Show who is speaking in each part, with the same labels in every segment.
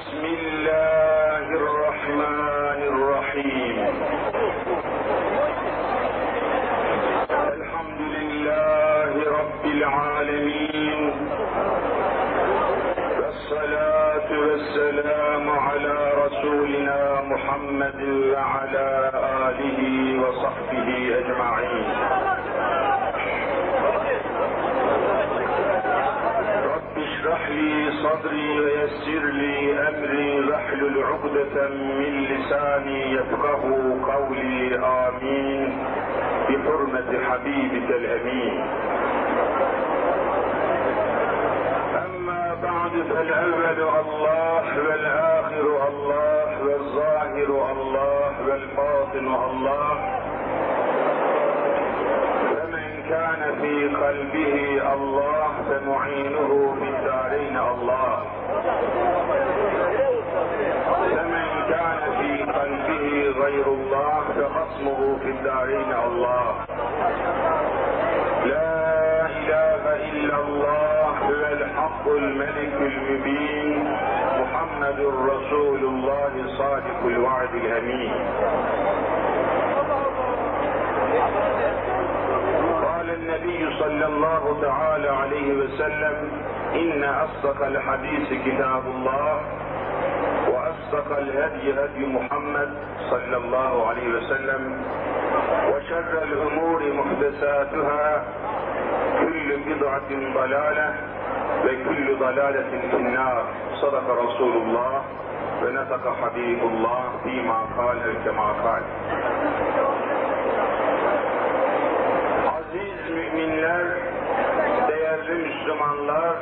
Speaker 1: بسم الله صدري ويسر لي أمري واحلل عقدة من لساني يفقه قولي آمين. بحرمة حبيبك الأمين. أما بعد فالأول الله والآخر الله والظاهر الله والباطن الله. فمن كان في قلبه الله فمعينه في الدارين الله. فمن كان في قلبه غير الله فخصمه في الدارين الله. لا إله إلا الله هو الحق الملك المبين محمد رسول الله صادق الوعد الأمين. قال النبي صلى الله تعالى عليه وسلم إن أصدق الحديث كتاب الله وأصدق الهدي هدي محمد صلى الله عليه وسلم وشر الأمور محدثاتها كل بضعة ضلالة وكل ضلالة في النار. صدق رسول الله ونطق حبيب الله فيما قال كما قال. Aziz müminler, değerli Müslümanlar,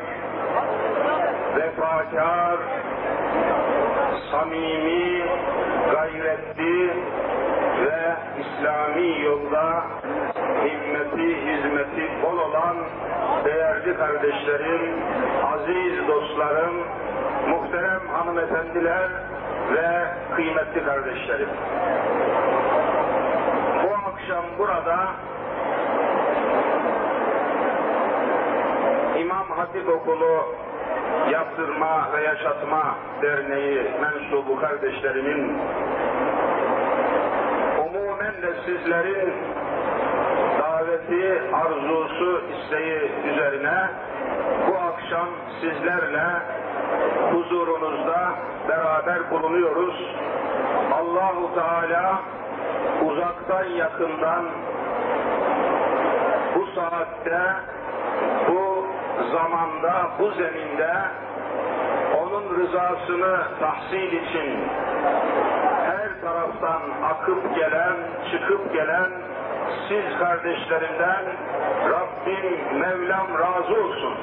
Speaker 1: vefakar, samimi, gayretli ve İslami yolda himmeti, hizmeti bol olan değerli kardeşlerim, aziz dostlarım, muhterem hanımefendiler ve kıymetli kardeşlerim. Bu akşam burada İmam Hatip Okulu Yaptırma ve Yaşatma Derneği mensubu kardeşlerimin umumen de sizlerin daveti, arzusu, isteği üzerine bu akşam sizlerle huzurunuzda beraber bulunuyoruz. Allahu Teala uzaktan yakından bu saatte zamanda, bu zeminde onun rızasını tahsil için her taraftan akıp gelen, çıkıp gelen siz kardeşlerimden Rabbim, Mevlam razı olsun.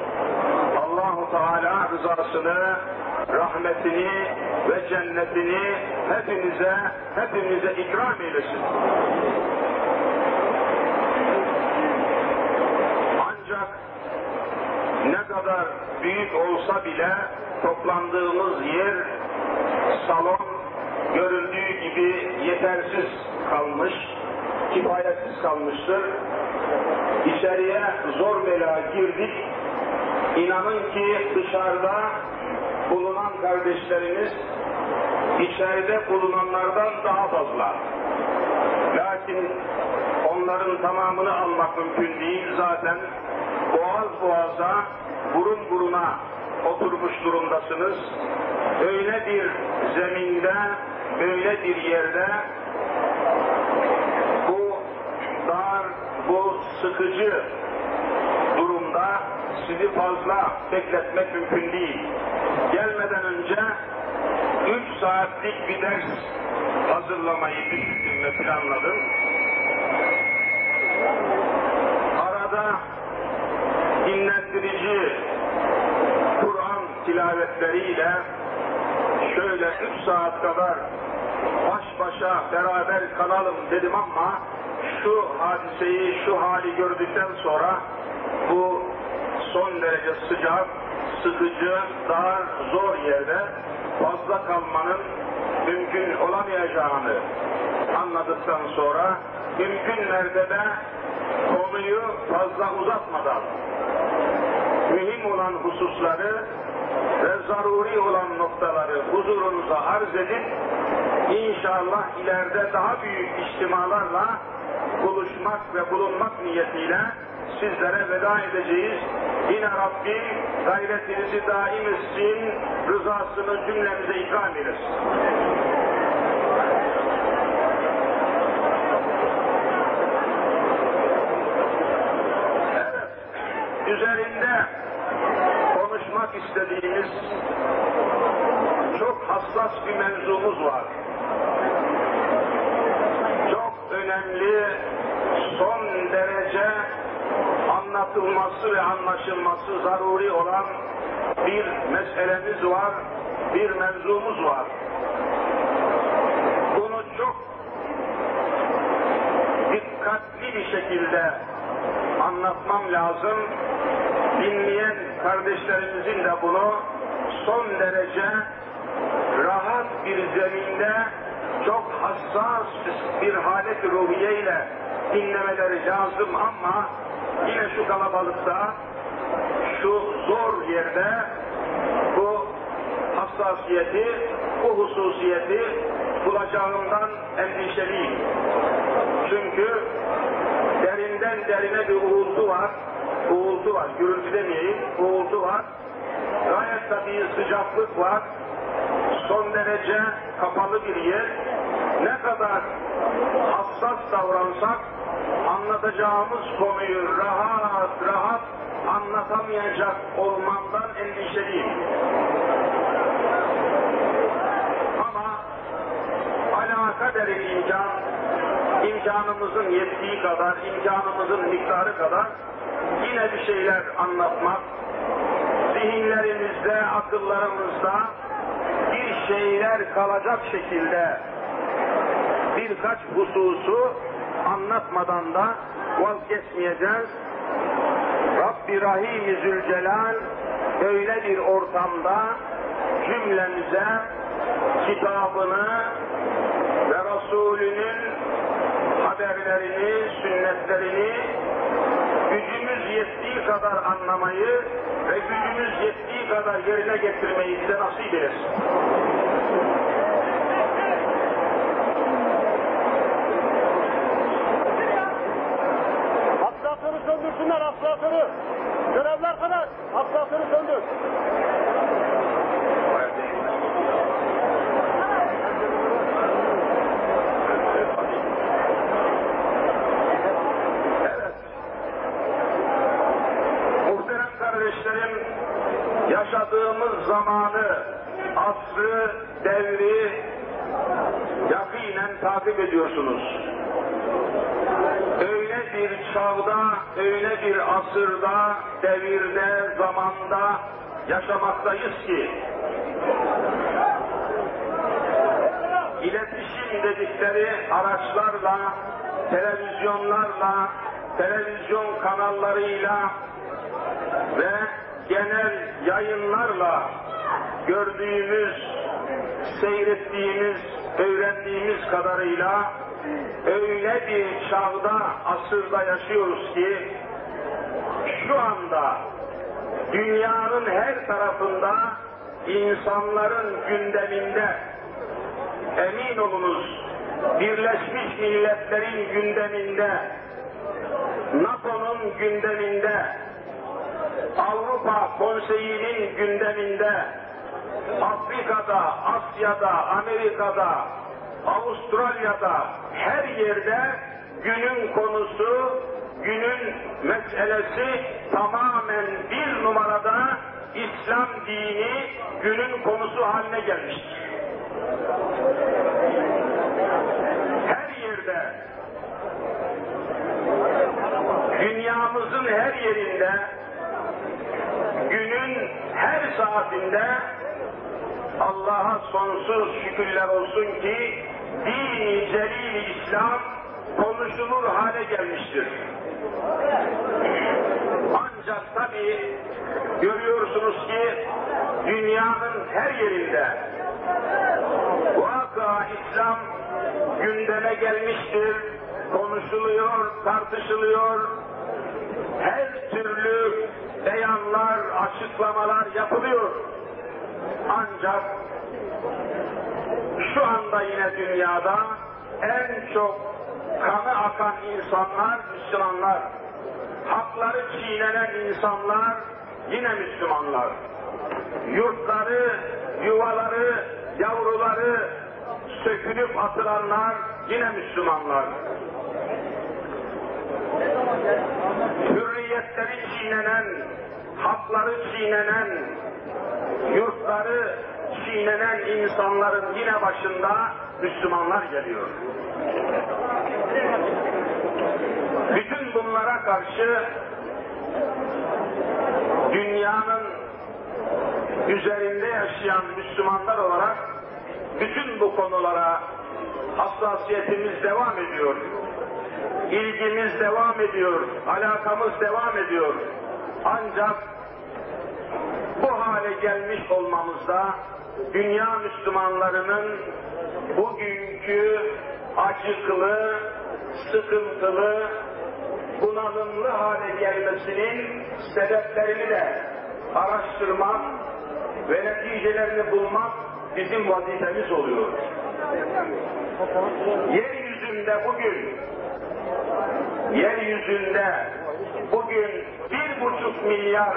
Speaker 1: Allahu Teala rızasını, rahmetini ve cennetini hepinize, hepimize ikram eylesin. Ancak ne kadar büyük olsa bile toplandığımız yer, salon görüldüğü gibi yetersiz kalmış, kifayetsiz kalmıştır. İçeriye zor bela girdik. İnanın ki dışarıda bulunan kardeşlerimiz içeride bulunanlardan daha fazla. Lakin onların tamamını almak mümkün değil zaten. Boğaz boğaza, burun buruna oturmuş durumdasınız. Öyle bir zeminde, öyle bir yerde bu dar, bu sıkıcı durumda sizi fazla bekletmek mümkün değil. Gelmeden önce 3 saatlik bir ders hazırlamayı düşündüm ve planladım. Arada dinlendirici Kur'an tilavetleriyle şöyle 3 saat kadar baş başa beraber kalalım dedim ama şu hadiseyi, şu hali gördükten sonra bu son derece sıcak, sıkıcı, dar, zor yerde fazla kalmanın mümkün olamayacağını anladıktan sonra mümkün mertebe konuyu fazla uzatmadan mühim olan hususları ve zaruri olan noktaları huzur huzurunuzda arz edip inşallah ileride daha büyük içtimalarla buluşmak ve bulunmak niyetiyle sizlere veda edeceğiz. Yine Rabbim gayretinizi daim etsin, rızasını cümlemize ikram eylesin. Üzerinde konuşmak istediğimiz çok hassas bir mevzumuz var. Çok önemli, son derece anlatılması ve anlaşılması zaruri olan bir meselemiz var, bir mevzumuz var. Bunu çok dikkatli bir şekilde anlatmam lazım. Dinleyen kardeşlerimizin de bunu son derece rahat bir zeminde çok hassas bir halet ruhiye dinlemeleri lazım ama yine şu kalabalıkta şu zor yerde bu hassasiyeti, bu hususiyeti bulacağımdan endişeliyim. Çünkü derinden derine bir uğultu var, uğultu var, gürültü demeyeyim, uğultu var. Gayet tabii sıcaklık var, son derece kapalı bir yer. Ne kadar hassas davransak anlatacağımız konuyu rahat rahat anlatamayacak olmamdan endişeliyim. Ama ala kaderi imkan, imkanımızın yettiği kadar, imkanımızın miktarı kadar yine bir şeyler anlatmak, zihinlerimizde, akıllarımızda bir şeyler kalacak şekilde birkaç hususu anlatmadan da vazgeçmeyeceğiz. Rabbi Rahim-i Zülcelal öyle bir ortamda cümlemize kitabını ve Resulünün haberlerini, sünnetlerini gücümüz yettiği kadar anlamayı ve gücümüz yettiği kadar yerine getirmeyi bize nasip eylesin.
Speaker 2: Atlasını söndürsünler atlasını. Görevler kadar atlasını söndür.
Speaker 1: Evet. Muhterem kardeşlerim, yaşadığımız zamanı, asrı, devri yakinen takip ediyorsunuz. Öyle bir çağda, öyle bir asırda, devirde, zamanda yaşamaktayız ki iletişim dedikleri araçlarla, televizyonlarla, televizyon kanallarıyla ve genel yayınlarla gördüğümüz, seyrettiğimiz, öğrendiğimiz kadarıyla öyle bir çağda, asırda yaşıyoruz ki şu anda dünyanın her tarafında insanların gündeminde emin olunuz Birleşmiş Milletler'in gündeminde NATO'nun gündeminde Avrupa Konseyi'nin gündeminde Afrika'da, Asya'da, Amerika'da, Avustralya'da her yerde günün konusu, günün meselesi tamamen bir numarada İslam dini günün konusu haline gelmiştir. Her yerde, dünyamızın her yerinde, günün her saatinde Allah'a sonsuz şükürler olsun ki dini celil İslam konuşulur hale gelmiştir. Ancak tabi görüyorsunuz ki dünyanın her yerinde vaka İslam gündeme gelmiştir, konuşuluyor, tartışılıyor, her türlü beyanlar, açıklamalar yapılıyor. Ancak şu anda yine dünyada en çok kanı akan insanlar Müslümanlar. Hakları çiğnenen insanlar yine Müslümanlar. Yurtları, yuvaları, yavruları sökülüp atılanlar yine Müslümanlar. Hürriyetleri çiğnenen, hakları çiğnenen, yurtları çiğnenen insanların yine başında Müslümanlar geliyor. Bütün bunlara karşı dünyanın üzerinde yaşayan Müslümanlar olarak bütün bu konulara hassasiyetimiz devam ediyor. İlgimiz devam ediyor, alakamız devam ediyor. Ancak bu hale gelmiş olmamızda dünya Müslümanlarının bugünkü acıklı, sıkıntılı, bunalımlı hale gelmesinin sebeplerini de araştırmak ve neticelerini bulmak bizim vazifemiz oluyor. Yeryüzünde bugün, yeryüzünde bugün bir buçuk milyar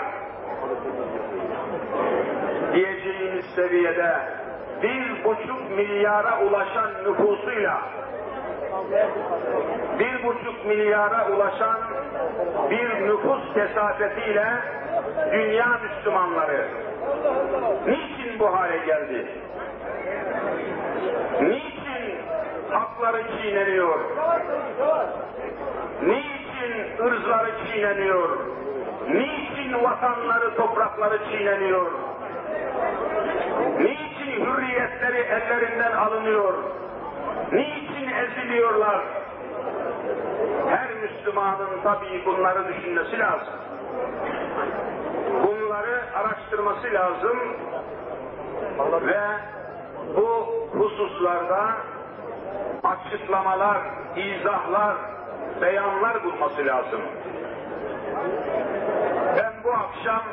Speaker 1: diyeceğimiz seviyede bir buçuk milyara ulaşan nüfusuyla bir buçuk milyara ulaşan bir nüfus kesafetiyle dünya Müslümanları niçin bu hale geldi? Niçin hakları çiğneniyor? Niçin ırzları çiğneniyor? Niçin vatanları, toprakları çiğneniyor? Niçin hürriyetleri ellerinden alınıyor? Niçin eziliyorlar? Her Müslümanın tabii bunları düşünmesi lazım. Bunları araştırması lazım ve bu hususlarda açıklamalar, izahlar, beyanlar bulması lazım. Ben bu akşam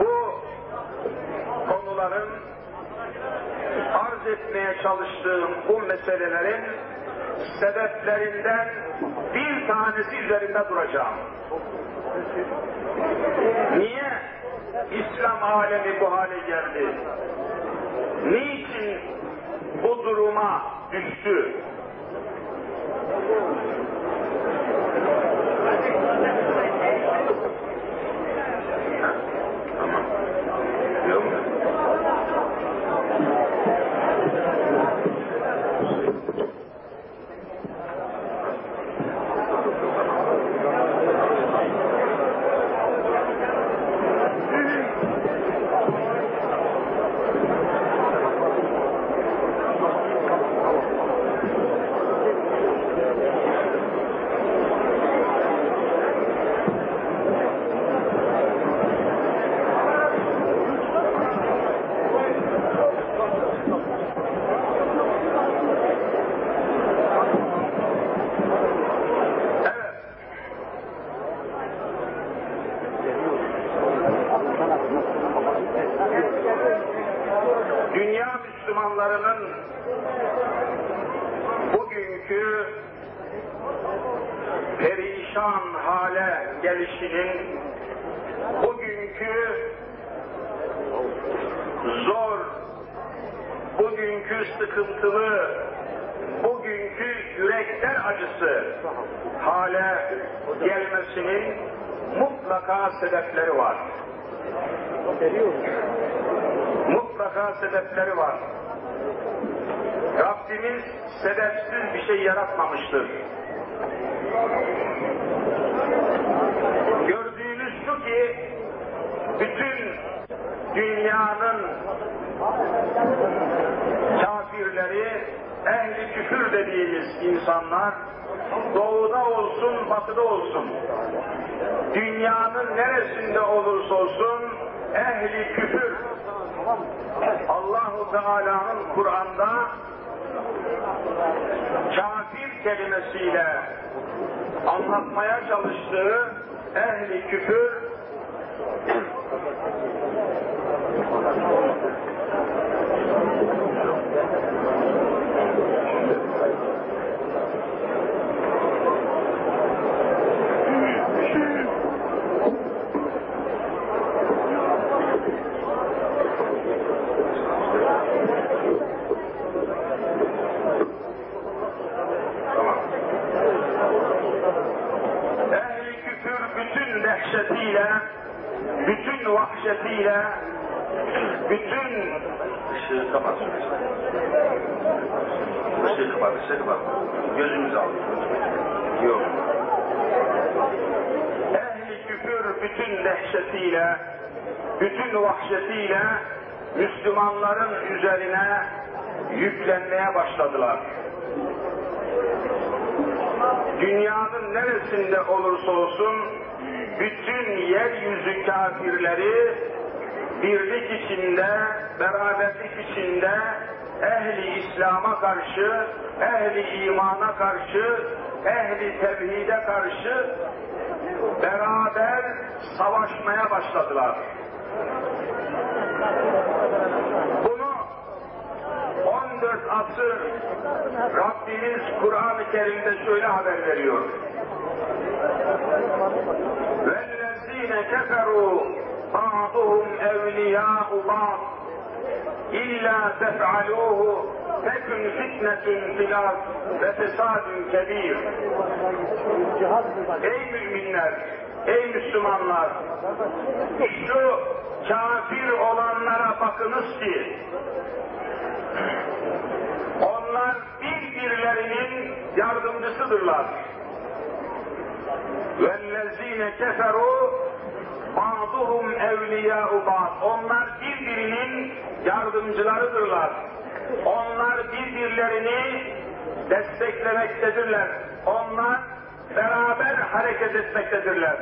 Speaker 1: bu konuların arz etmeye çalıştığım bu meselelerin sebeplerinden bir tanesi üzerinde duracağım. Niye İslam alemi bu hale geldi? Niçin bu duruma düştü? Tamam. Yok mu? Evet. Dünya Müslümanlarının bugünkü perişan hale gelişinin bugünkü zor, bugünkü sıkıntılı, bugünkü yürekler acısı hale gelmesinin mutlaka sebepleri var. Mutlaka sebepleri var. Rabbimiz sebepsiz bir şey yaratmamıştır. Gördüğümüz şu ki bütün dünyanın kafirleri, ehli küfür dediğimiz insanlar doğuda olsun, batıda olsun, dünyanın neresinde olursa olsun ehli küfür. Allahu Teala'nın Kur'an'da kafir kelimesiyle anlatmaya çalıştığı ehli küfür vahşetiyle bütün ışığı kapat. Işığı kapat, ışığı kapat. Gözümüzü al. Yok. Ehli küfür bütün dehşetiyle, bütün vahşetiyle Müslümanların üzerine yüklenmeye başladılar. Dünyanın neresinde olursa olsun bütün yeryüzü kafirleri birlik içinde, beraberlik içinde ehli İslam'a karşı, ehli imana karşı, ehli tevhide karşı beraber savaşmaya başladılar. Bunu 14 asır Rabbimiz Kur'an-ı Kerim'de şöyle haber veriyor. وَالَّذ۪ينَ كَفَرُوا بَعْضُهُمْ اَوْلِيَاءُ بَعْضٍ اِلَّا تَفْعَلُوهُ تَكُنْ فِتْنَةٌ فِي الْأَرْضِ وَفَسَادٌ كَب۪يرٌ Ey müminler, ey Müslümanlar, şu kafir olanlara bakınız ki, onlar birbirlerinin yardımcısıdırlar. وَالَّذ۪ينَ كَفَرُوا Ba'duhum evliyâ'u ba'd. Onlar birbirinin yardımcılarıdırlar. Onlar birbirlerini desteklemektedirler. Onlar beraber hareket etmektedirler.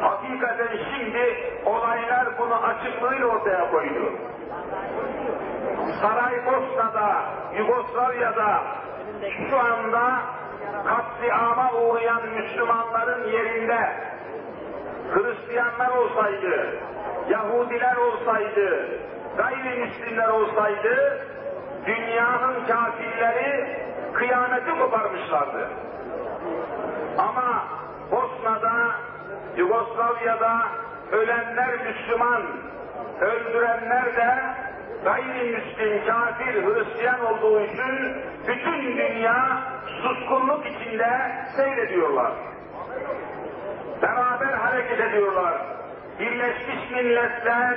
Speaker 1: Hakikaten şimdi olaylar bunu açıklığıyla ortaya koydu. Saraybosna'da, Yugoslavya'da şu anda katliama uğrayan Müslümanların yerinde Hristiyanlar olsaydı, Yahudiler olsaydı, gayrimüslimler olsaydı, dünyanın kafirleri kıyameti koparmışlardı. Ama Bosna'da, Yugoslavya'da ölenler Müslüman, öldürenler de gayrimüslim, kafir, Hristiyan olduğu için bütün dünya suskunluk içinde seyrediyorlar. Beraber hareket ediyorlar. Birleşmiş Milletler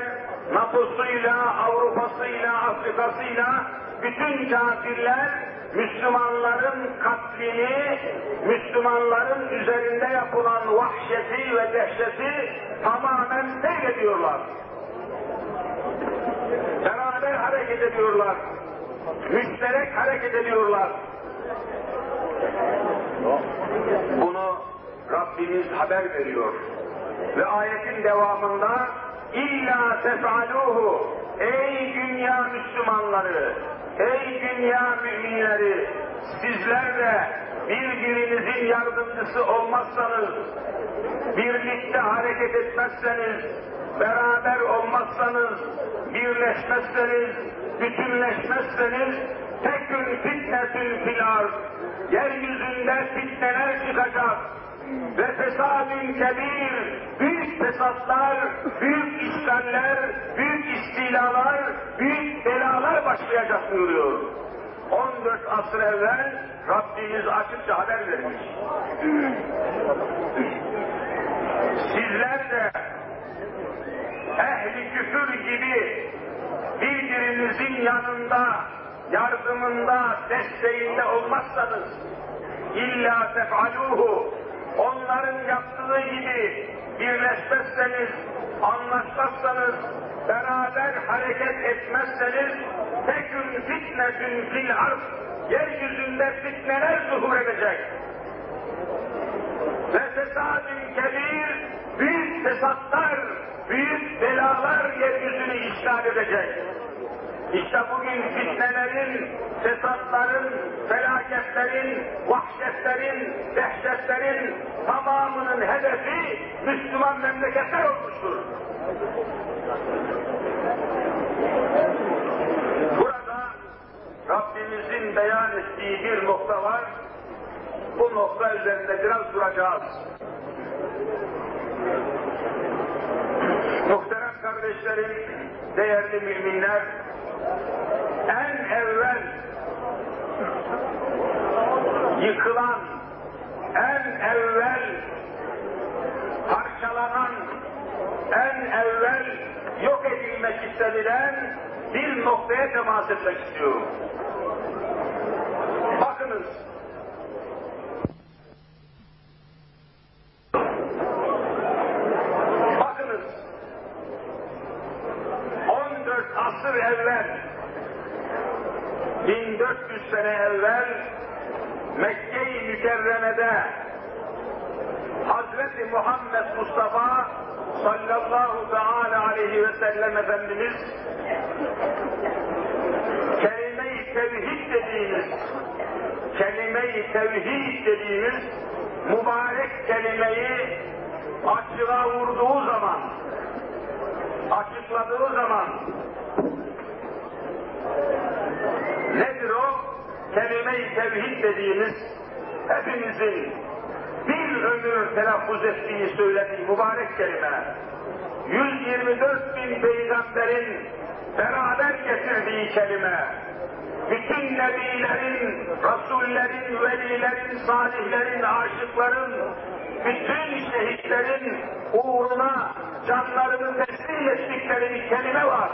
Speaker 1: NATO'suyla, Avrupa'sıyla, Afrika'sıyla bütün kafirler Müslümanların katlini, Müslümanların üzerinde yapılan vahşeti ve dehşeti tamamen seyrediyorlar. Beraber hareket ediyorlar. Müşterek hareket ediyorlar. Bunu Rabbimiz haber veriyor. Ve ayetin devamında İlla tef'aluhu Ey dünya Müslümanları, ey dünya müminleri, sizler de birbirinizin yardımcısı olmazsanız, birlikte hareket etmezseniz, beraber olmazsanız, birleşmezseniz, bütünleşmezseniz, tekün fitnetün fil ard. Yeryüzünde fitneler çıkacak. Ve fesadün kebir, büyük fesatlar, büyük işgaller, büyük istilalar, büyük belalar başlayacak buyuruyor. 14 asır evvel Rabbimiz açıkça haber vermiş. Sizler de ehli küfür gibi birbirinizin yanında, yardımında, desteğinde olmazsanız illa tef'aluhu onların yaptığı gibi birleşmezseniz, anlaşmazsanız, beraber hareket etmezseniz tekün fitnetün fil arz yeryüzünde fitneler zuhur edecek. Ve fesadün kebir büyük fesatlar, büyük belalar yeryüzünü işgal edecek. İşte bugün fitnelerin, fesatların, felaketlerin, vahşetlerin, dehşetlerin tamamının hedefi Müslüman memleketler olmuştur. Burada Rabbimizin beyan ettiği bir nokta var. Bu nokta üzerinde biraz duracağız. Muhterem kardeşlerim, değerli müminler, en evvel yıkılan, en evvel parçalanan, en evvel yok edilmek istenilen bir noktaya temas etmek istiyorum. Bakınız, 14 asır evvel, 1400 sene evvel Mekke-i Mükerreme'de Hazreti Muhammed Mustafa sallallahu teala aleyhi ve sellem Efendimiz kelime-i tevhid dediğimiz kelime-i tevhid dediğimiz mübarek kelimeyi açığa vurduğu zaman açıkladığı zaman nedir o? Kelime-i tevhid dediğimiz hepimizin bir ömür telaffuz ettiği söylediği mübarek kelime. 124 bin peygamberin beraber getirdiği kelime. Bütün nebilerin, rasullerin, velilerin, salihlerin, aşıkların, bütün şehitlerin uğruna canlarını teslim ettikleri bir kelime var.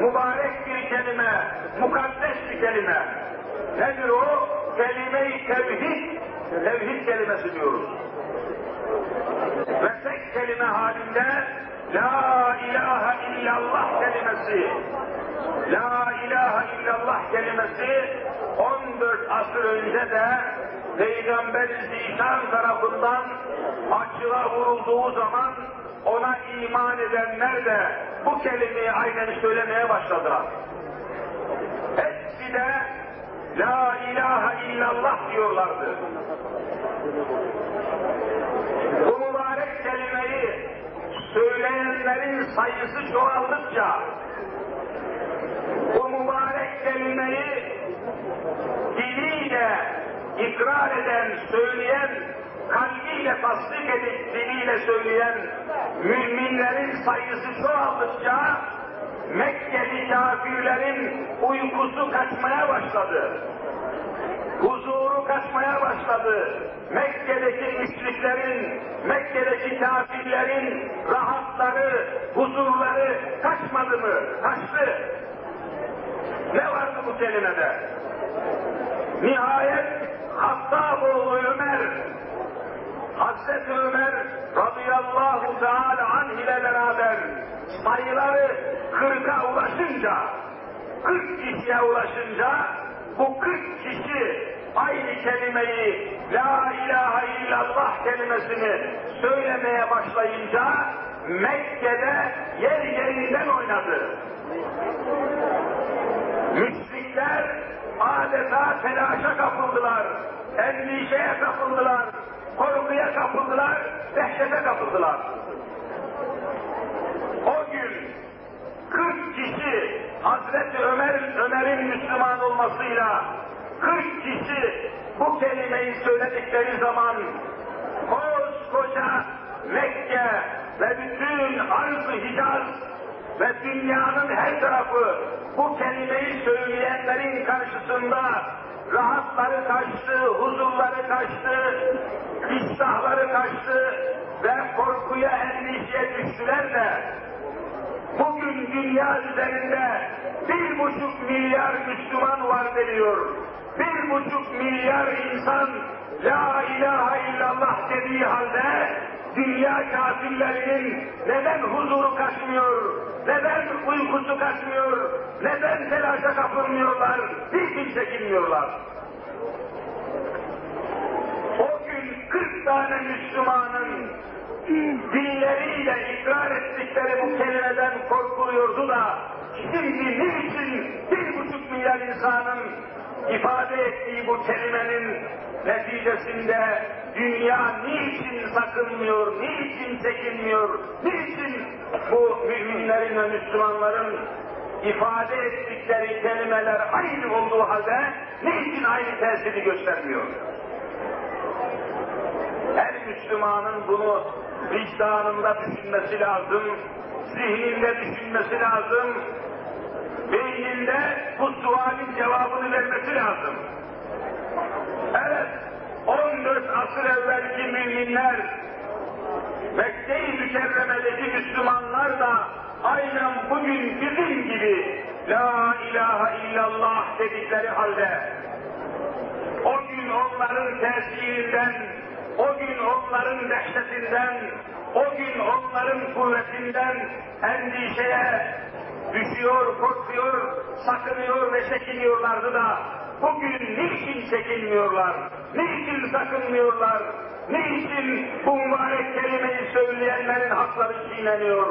Speaker 1: Mübarek bir kelime, mukaddes bir kelime. Nedir o? Kelime-i tevhid, tevhid kelimesi diyoruz. Ve tek kelime halinde La ilahe illallah kelimesi, La ilahe illallah kelimesi 14 asır önce de Peygamber Zişan tarafından açığa vurulduğu zaman ona iman edenler de bu kelimeyi aynen söylemeye başladılar. Hepsi de La ilahe illallah diyorlardı. Bu mübarek kelimeyi söyleyenlerin sayısı çoğaldıkça bu mübarek kelimeyi diliyle ikrar eden, söyleyen, kalbiyle tasdik edip diliyle söyleyen müminlerin sayısı çoğaldıkça Mekkeli kafirlerin uykusu kaçmaya başladı. Huzuru kaçmaya başladı. Mekke'deki müşriklerin, Mekke'deki kafirlerin rahatları, huzurları kaçmadı mı? Kaçtı. Ne vardı bu kelimede? Nihayet Hattaboğlu Ömer, Hazreti Ömer radıyallahu teala anh ile beraber sayıları kırka ulaşınca, kırk kişiye ulaşınca bu kırk kişi aynı kelimeyi La ilahe illallah kelimesini söylemeye başlayınca Mekke'de yer yerinden oynadı. Müşrikler adeta telaşa kapıldılar, endişeye kapıldılar, korkuya kapıldılar, dehşete kapıldılar. O gün 40 kişi Hazreti Ömer'in Ömer'in Müslüman olmasıyla 40 kişi bu kelimeyi söyledikleri zaman koskoca Mekke ve bütün arz Hicaz ve dünyanın her tarafı bu kelimeyi söyleyenlerin karşısında rahatları kaçtı, huzurları kaçtı, iştahları kaçtı ve korkuya, endişeye düştüler de bugün dünya üzerinde bir buçuk milyar Müslüman var deniyor. Bir buçuk milyar insan La ilahe illallah dediği halde dünya kafirlerinin neden huzuru kaçmıyor, neden uykusu kaçmıyor, neden telaşa kapılmıyorlar, hiçbir çekinmiyorlar. O gün 40 tane Müslümanın dilleriyle ikrar ettikleri bu kelimeden korkuluyordu da şimdi niçin bir buçuk milyar insanın ifade ettiği bu kelimenin neticesinde dünya niçin sakınmıyor, niçin çekinmiyor, niçin bu müminlerin ve Müslümanların ifade ettikleri kelimeler aynı olduğu halde niçin aynı tesiri göstermiyor? Her Müslümanın bunu vicdanında düşünmesi lazım, zihninde düşünmesi lazım, beyninde bu sualin cevabını vermesi lazım. Evet, 14 asır evvelki müminler Mekke-i Mükerreme'deki Müslümanlar da aynen bugün bizim gibi La ilahe illallah dedikleri halde o gün onların tesirinden, o gün onların dehşetinden, o gün onların kuvvetinden endişeye düşüyor, korkuyor, sakınıyor ve çekiniyorlardı da bugün niçin çekinmiyorlar, niçin sakınmıyorlar, niçin bu mübarek kelimeyi söyleyenlerin hakları çiğneniyor,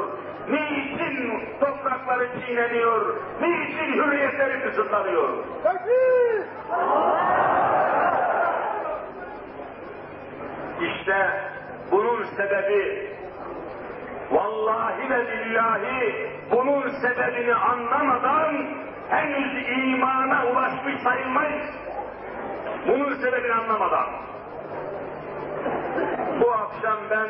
Speaker 1: niçin toprakları çiğneniyor, niçin hürriyetleri kısıtlanıyor? İşte bunun sebebi vallahi ve billahi bunun sebebini anlamadan henüz imana ulaşmış sayılmayız. Bunun sebebini anlamadan. Bu akşam ben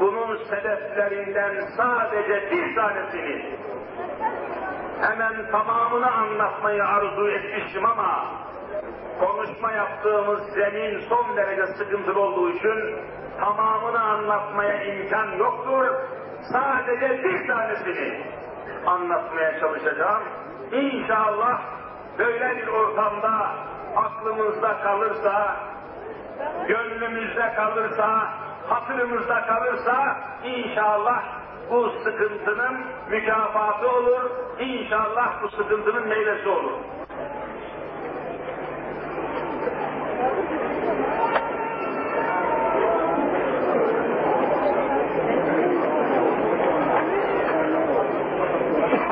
Speaker 1: bunun sebeplerinden sadece bir tanesini hemen tamamını anlatmayı arzu etmiştim ama konuşma yaptığımız zemin son derece sıkıntılı olduğu için tamamını anlatmaya imkan yoktur. Sadece bir tanesini anlatmaya çalışacağım. İnşallah böyle bir ortamda aklımızda kalırsa, gönlümüzde kalırsa, hatırımızda kalırsa inşallah bu sıkıntının mükafatı olur, inşallah bu sıkıntının meyvesi olur.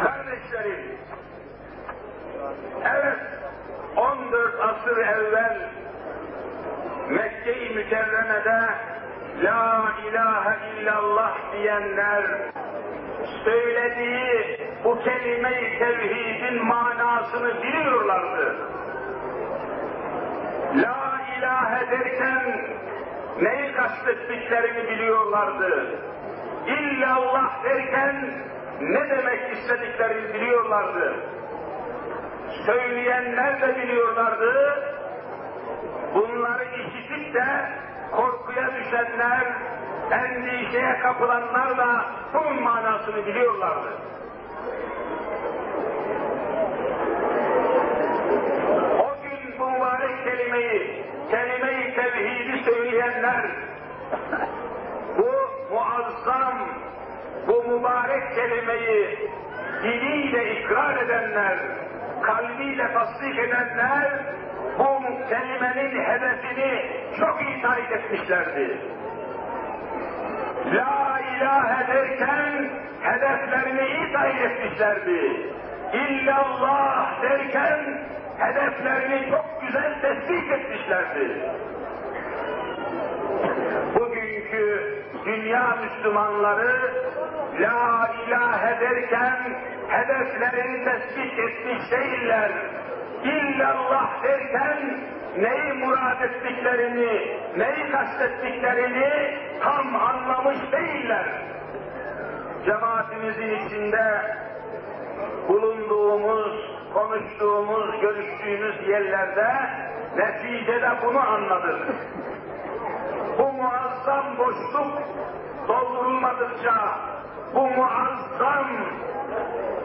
Speaker 1: Kardeşlerim, evet 14 asır evvel Mekke-i Mükerreme'de La ilahe diyenler söylediği bu kelime-i tevhidin manasını biliyorlardı. La ilahe derken neyi kastettiklerini biliyorlardı. İllallah derken ne demek istediklerini biliyorlardı. Söyleyenler de biliyorlardı. Bunları işitip de korkuya düşenler, endişeye kapılanlar da bunun manasını biliyorlardı. O gün bu mübarek kelimeyi, kelime-i tevhidi söyleyenler, bu muazzam, bu mübarek kelimeyi diliyle ikrar edenler, kalbiyle tasdik edenler, bu kelimenin hedefini çok iyi tarif etmişlerdi. La ilahe derken hedeflerini iyi tarif etmişlerdi. İllallah derken hedeflerini çok güzel tespit etmişlerdi. Bugünkü dünya Müslümanları La ilahe derken hedeflerini tespit etmiş değiller. İllallah derken neyi murad ettiklerini, neyi kastettiklerini tam anlamış değiller. Cemaatimizin içinde bulunduğumuz, konuştuğumuz, görüştüğümüz yerlerde neticede bunu anladık. Bu muazzam boşluk doldurulmadıkça, bu muazzam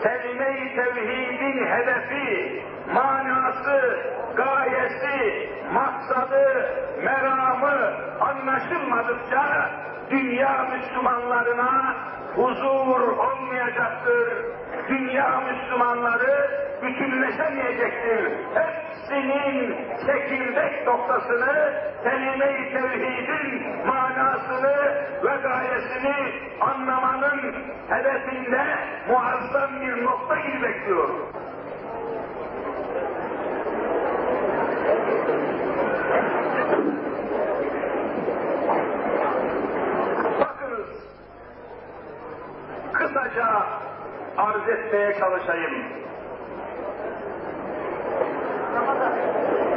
Speaker 1: kelime-i tevhidin hedefi, manası, gayesi, maksadı, meramı anlaşılmadıkça dünya Müslümanlarına huzur olmayacaktır. Dünya Müslümanları bütünleşemeyecektir. Hepsinin çekirdek noktasını, kelime-i tevhidin manasını ve gayesini anlamanın hedefinde muazzam bir nokta gibi bekliyor. Bakınız, kısaca arz etmeye çalışayım.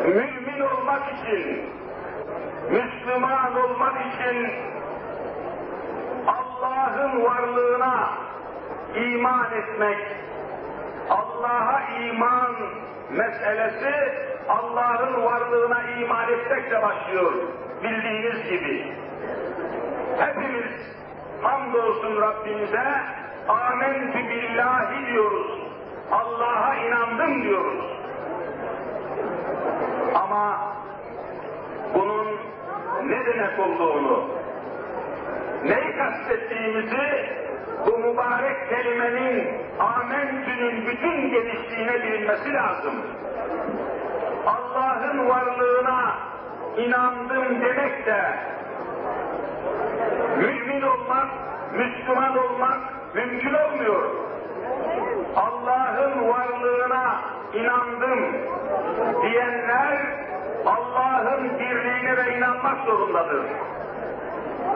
Speaker 1: Mümin olmak için, Müslüman olmak için Allah'ın varlığına iman etmek, Allah'a iman meselesi Allah'ın varlığına iman etmekle başlıyor. Bildiğiniz gibi. Hepimiz hamdolsun Rabbimize amentü billahi diyoruz. Allah'a inandım diyoruz. Ama bunun ne demek olduğunu, neyi kastettiğimizi bu mübarek kelimenin amentünün bütün genişliğine bilinmesi lazım. Allah'ın varlığına inandım demek de mümin olmak, Müslüman olmak mümkün olmuyor. Allah'ın varlığına inandım diyenler Allah'ın birliğine de inanmak zorundadır.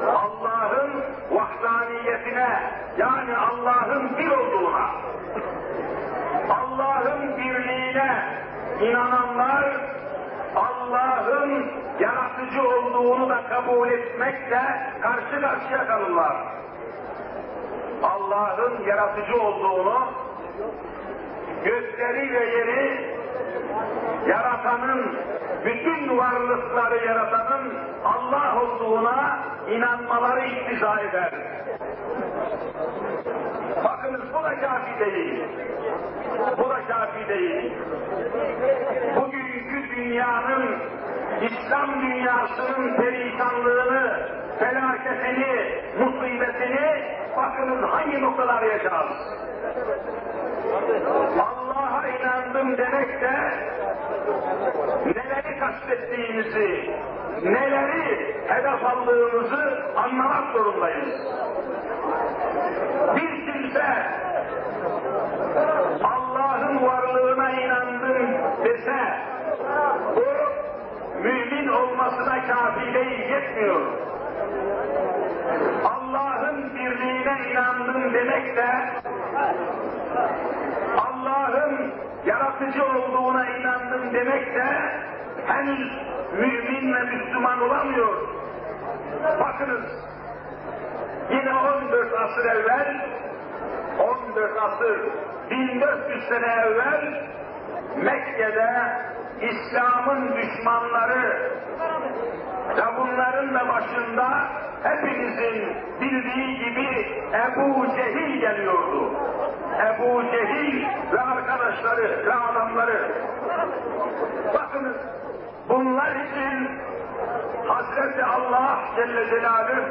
Speaker 1: Allah'ın vahdaniyetine yani Allah'ın bir olduğuna, Allah'ın birliğine inananlar Allah'ın yaratıcı olduğunu da kabul etmekle karşı karşıya kalırlar. Allah'ın yaratıcı olduğunu, gökleri ve yeri yaratanın, bütün varlıkları yaratanın Allah olduğuna inanmaları iktiza eder. Bakınız bu da kafi değil. Bu da kafi değil. Bugünkü dünyanın, İslam dünyasının perişanlığını, felaketini, musibetini bakınız hangi noktalar yaşarız. Allah'a inandım demek de neleri kastettiğimizi, neleri hedef aldığımızı anlamak zorundayız. Bir kimse Allah'ın varlığına inandım dese, o mümin olmasına kafi değil, yetmiyor. Allah'ın birliğine inandım demek de Allah'ın yaratıcı olduğuna inandım demek de henüz mümin ve Müslüman olamıyor. Bakınız, yine 14 asır evvel, 14 asır, 1400 sene evvel Mekke'de İslam'ın düşmanları ve bunların da başında hepinizin bildiği gibi Ebu Cehil geliyordu. Ebu Cehil ve arkadaşları ve adamları. Bakınız bunlar için Hazreti Allah Celle Celaluhu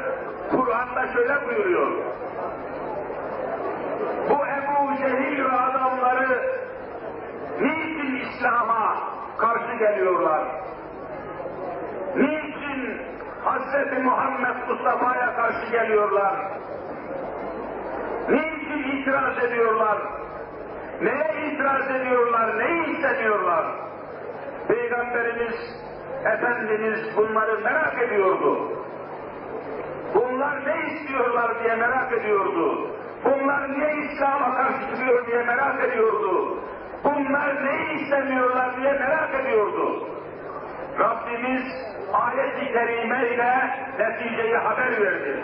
Speaker 1: Kur'an'da şöyle buyuruyor. Bu Ebu Cehil ve adamları niçin İslam'a karşı geliyorlar? Niçin Hazreti Muhammed Mustafa'ya karşı geliyorlar? Niçin itiraz ediyorlar? Neye itiraz ediyorlar? Neyi istemiyorlar? Peygamberimiz, Efendimiz bunları merak ediyordu. Bunlar ne istiyorlar diye merak ediyordu. Bunlar niye İslam'a karşı çıkıyor diye merak ediyordu. Bunlar neyi istemiyorlar diye merak ediyordu. Rabbimiz ayet-i kerime ile neticeyi haber verdi.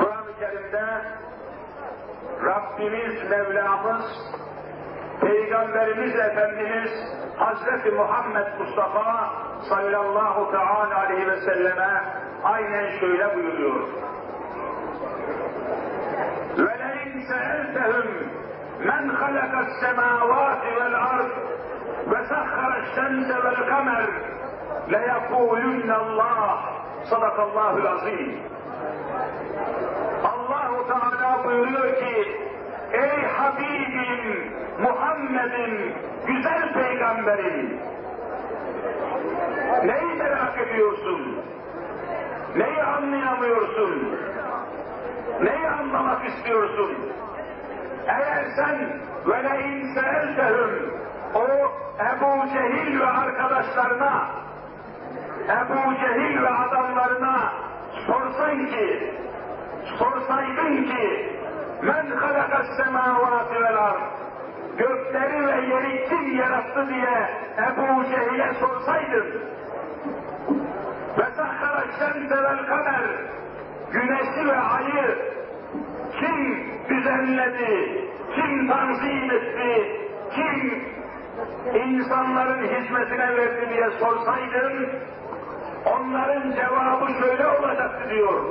Speaker 1: Kur'an-ı Kerim'de Rabbimiz, Mevlamız, Peygamberimiz Efendimiz Hazreti Muhammed Mustafa sallallahu teala aleyhi ve selleme aynen şöyle buyuruyor. وَلَئِنْ سَأَلْتَهُمْ مَنْ خَلَقَ السَّمَاوَاتِ وَالْأَرْضِ وَسَخَّرَ الشَّمْسَ وَالْقَمَرَ لَيَقُولُنَّ اللّٰهِ صَدَقَ اللّٰهُ الْعَظِيمُ Allahu Teala buyuruyor ki Ey Habibim Muhammed'im güzel peygamberim neyi merak ediyorsun? Neyi anlayamıyorsun? Neyi anlamak istiyorsun? Eğer sen velein seeltehum o Ebu Cehil ve arkadaşlarına Ebu Cehil ve adamlarına sorsan ki sorsaydın ki men halakas semavati vel gökleri ve yeri kim yarattı diye Ebu Cehil'e sorsaydın ve sahhara şemse vel kamer güneşi ve ayı kim düzenledi, kim tanzim etti, kim insanların hizmetine verdi diye sorsaydın, onların cevabı şöyle olacaktı diyor.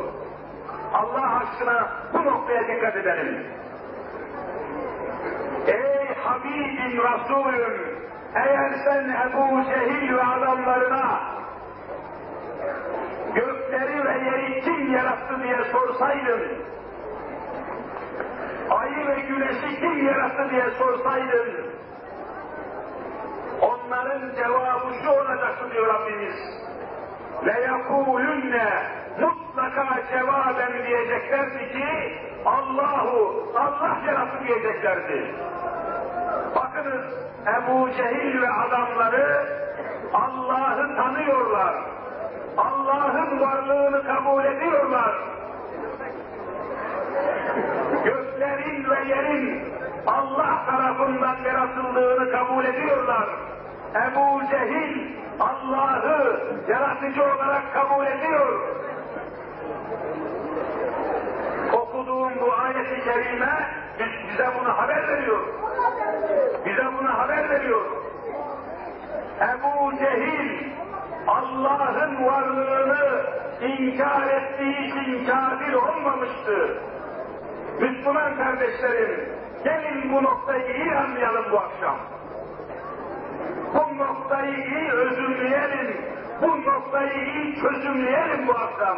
Speaker 1: Allah aşkına bu noktaya dikkat edelim. Ey Habibim Resulüm, eğer sen Ebu Cehil ve adamlarına gökleri ve yeri kim yarattı diye sorsaydın, ayı ve güneşi kim yarattı diye sorsaydın, onların cevabı şu olacaktı diyor Rabbimiz ve yakulunne mutlaka cevaben diyeceklerdi ki Allahu Allah yarattı diyeceklerdi. Bakınız Ebu Cehil ve adamları Allah'ı tanıyorlar. Allah'ın varlığını kabul ediyorlar. Göklerin ve yerin Allah tarafından yaratıldığını kabul ediyorlar. Ebu Cehil Allah'ı yaratıcı olarak kabul ediyor. Okuduğum bu ayet-i kerime bize bunu haber veriyor. Bize bunu haber veriyor. Ebu Cehil Allah'ın varlığını inkar ettiği için kafir olmamıştı. Müslüman kardeşlerim, gelin bu noktayı iyi anlayalım bu akşam. Bu noktayı iyi özümleyelim, bu noktayı iyi çözümleyelim bu akşam.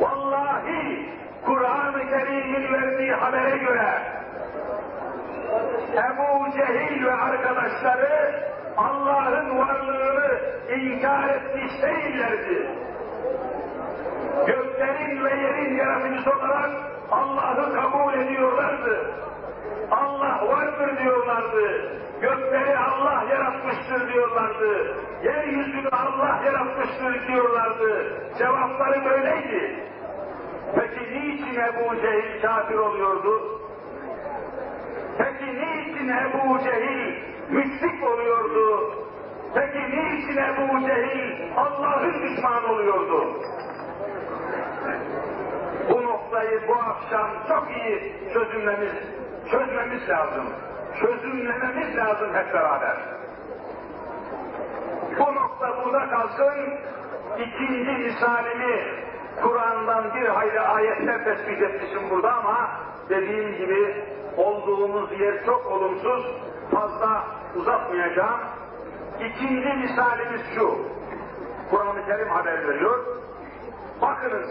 Speaker 1: Vallahi Kur'an-ı Kerim'in verdiği habere göre Ebu Cehil ve arkadaşları Allah'ın varlığını inkar etmiş değillerdi. Göklerin ve yerin yaratıcısı olarak Allah'ı kabul ediyorlardı. Allah vardır diyorlardı. Gökleri Allah yaratmıştır diyorlardı. Yeryüzünü Allah yaratmıştır diyorlardı. Cevapları böyleydi. Peki niçin Ebu Cehil kafir oluyordu? Peki niçin Ebu Cehil müşrik oluyordu? Peki niçin Ebu Cehil Allah'ın düşmanı oluyordu? Bu noktayı bu akşam çok iyi çözümlemiz, çözmemiz lazım. Çözümlememiz lazım hep beraber. Bu nokta burada kalsın. İkinci misalimi Kur'an'dan bir hayli ayetler tespit etmişim burada ama dediğim gibi olduğumuz yer çok olumsuz. Fazla uzatmayacağım. İkinci misalimiz şu. Kur'an-ı Kerim haber veriyor. Bakınız.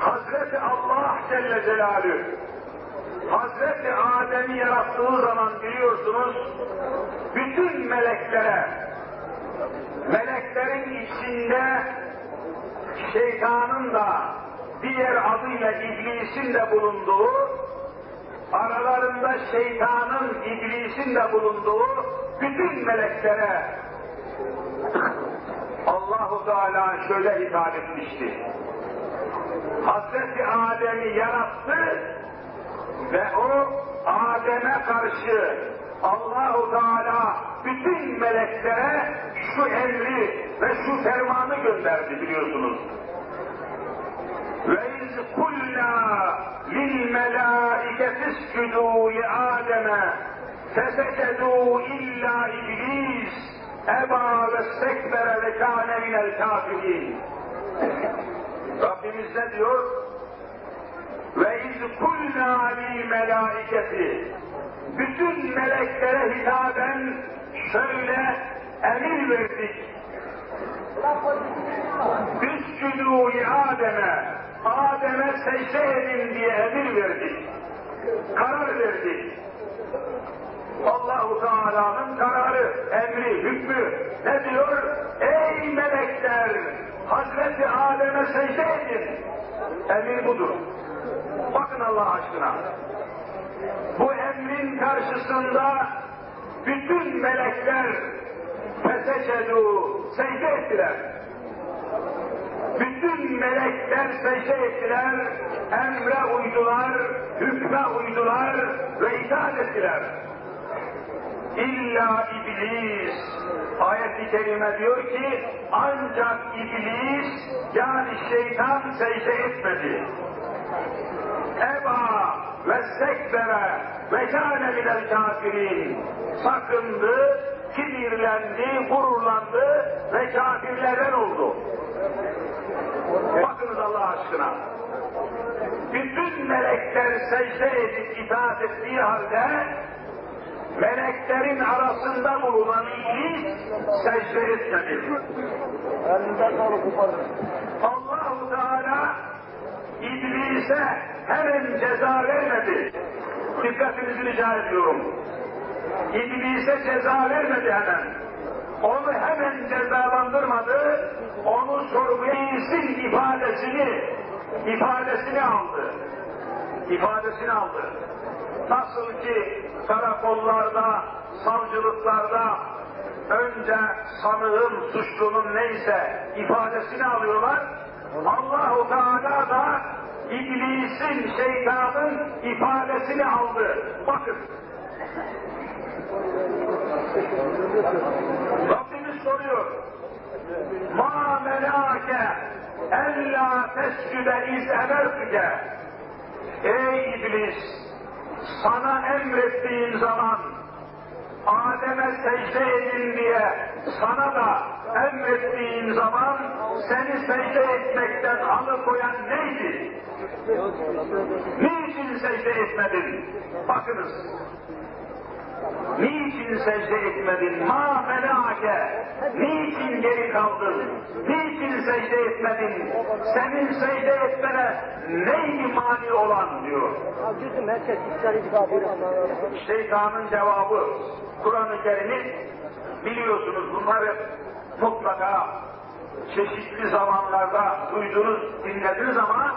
Speaker 1: Hazreti Allah Celle Celaluhu Hazreti Adem'i yarattığı zaman biliyorsunuz bütün meleklere meleklerin içinde şeytanın da diğer adıyla iblisin de bulunduğu aralarında şeytanın, iblisin de bulunduğu bütün meleklere Allahu Teala şöyle hitap etmişti. Hazreti Adem'i yarattı ve o Adem'e karşı Allahu Teala bütün meleklere şu emri ve şu fermanı gönderdi biliyorsunuz. Ve iz kulna lil melaiketi iscudu li Adem'e fesecedû illa iblis eba ve stekbere ve kâne minel kafirin. Rabbimiz ne diyor? Kulna lil melaiketi bütün meleklere hitaben şöyle emir verdik. Üsküdû li Adem'e Adem'e secde edin diye emir verdik. Karar verdik. Allahu Teala'nın kararı, emri, hükmü ne diyor? Ey melekler! Hazreti Adem'e secde edin. Emir budur. Bakın Allah aşkına. Bu emrin karşısında bütün melekler fesecedu, secde ettiler. Bütün melekler secde ettiler, emre uydular, hükme uydular ve itaat ettiler. İlla iblis. Ayet-i kerime diyor ki ancak iblis yani şeytan secde etmedi. Eba ve sekbere ve kâne minel kafirin. Sakındı, kibirlendi, gururlandı ve kafirlerden oldu. Bakınız Allah aşkına. Bütün melekler secde edip itaat ettiği halde meleklerin arasında bulunan iblis secde etmedi. Allahu Teala iblise hemen ceza vermedi. Dikkatinizi rica ediyorum. İblise ceza vermedi hemen. Onu hemen cezalandırmadı. Onu sorgulayısın ifadesini, ifadesini aldı. İfadesini aldı. Nasıl ki karakollarda, savcılıklarda önce sanığın, suçlunun neyse ifadesini alıyorlar. Allahu Teala da iblisin, şeytanın ifadesini aldı. Bakın. Rabbimiz soruyor. Ma menake ella tescüde iz emertüke. Ey iblis! Sana emrettiğim zaman Adem'e secde edin diye sana da emrettiğim zaman seni secde etmekten alıkoyan neydi? Niçin secde etmedin? Bakınız. Niçin secde etmedin? Ma menake. Niçin geri kaldın? Niçin secde etmedin? Senin secde etmene neydi mani olan diyor. Şeytanın cevabı Kur'an-ı Kerim'i biliyorsunuz bunları mutlaka çeşitli zamanlarda duydunuz, dinlediniz ama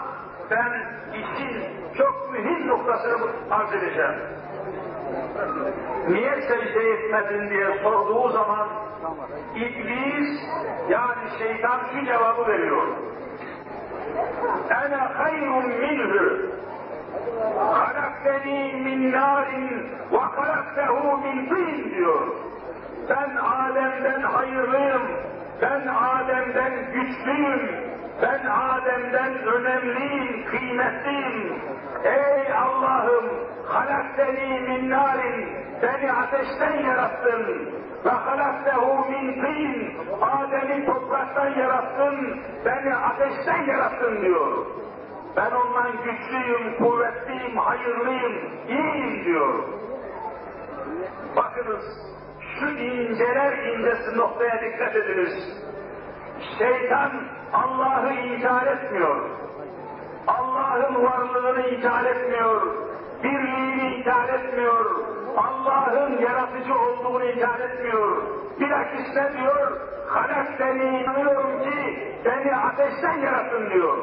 Speaker 1: ben işin çok mühim noktasını arz edeceğim. Niye secde etmedin diye sorduğu zaman iblis yani şeytan şu cevabı veriyor. Ene hayrun minhü halakteni min narin ve halaktehu min diyor. Ben Adem'den hayırlıyım, ben Adem'den güçlüyüm, ben Adem'den önemliyim, kıymetliyim. Ey Allah'ım, halakteni min narin, beni ateşten yarattın. Ve halaktehu min tin, Adem'i topraktan yarattın, beni ateşten yarattın diyor. Ben ondan güçlüyüm, kuvvetliyim, hayırlıyım, iyiyim diyor. Bakınız, şu inceler incesi noktaya dikkat ediniz. Şeytan Allah'ı inkar etmiyor. Allah'ın varlığını inkar etmiyor. Birliğini inkar etmiyor. Allah'ın yaratıcı olduğunu inkar etmiyor. Bilakis ne diyor? Halak beni inanıyorum ki beni ateşten yarattın diyor.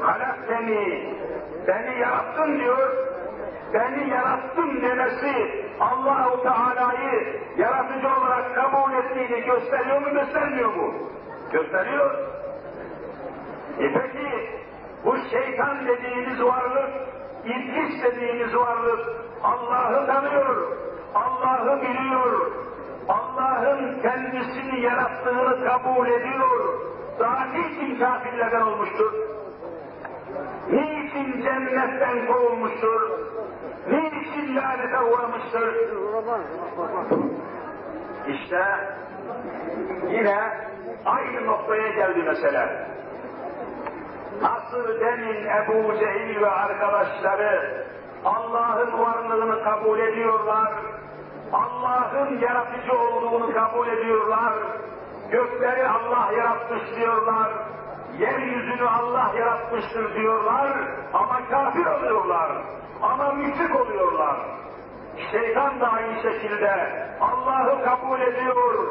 Speaker 1: Halak beni, beni yarattın diyor. Beni yarattın demesi Allahu Teala'yı yaratıcı olarak kabul ettiğini gösteriyor mu göstermiyor mu? Gösteriyor. E peki bu şeytan dediğiniz varlık, iblis dediğiniz varlık Allah'ı tanıyor, Allah'ı biliyor, Allah'ın kendisini yarattığını kabul ediyor. Daha niçin kafirlerden olmuştur? Niçin cennetten kovulmuştur? Niçin lanete uğramıştır? İşte yine aynı noktaya geldi mesele. Nasıl demin Ebu Cehil ve arkadaşları Allah'ın varlığını kabul ediyorlar, Allah'ın yaratıcı olduğunu kabul ediyorlar, gökleri Allah yaratmış diyorlar, yeryüzünü Allah yaratmıştır diyorlar ama kafir oluyorlar, ama müşrik oluyorlar. Şeytan da aynı şekilde Allah'ı kabul ediyor,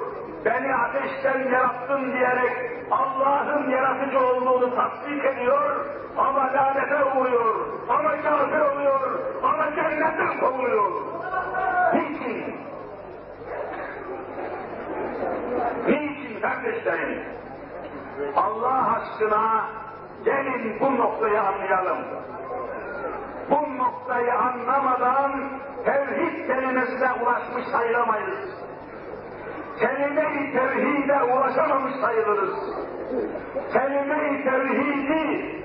Speaker 1: beni ateşten yarattın diyerek Allah'ın yaratıcı olduğunu tasdik ediyor ama lanete uğruyor, ama kafir oluyor, ama cennetten kovuluyor. Niçin? Niçin kardeşlerim? Allah aşkına gelin bu noktayı anlayalım. bu noktayı anlamadan tevhid kelimesine ulaşmış sayılamayız. Kelime-i tevhide ulaşamamış sayılırız. Kelime-i tevhidi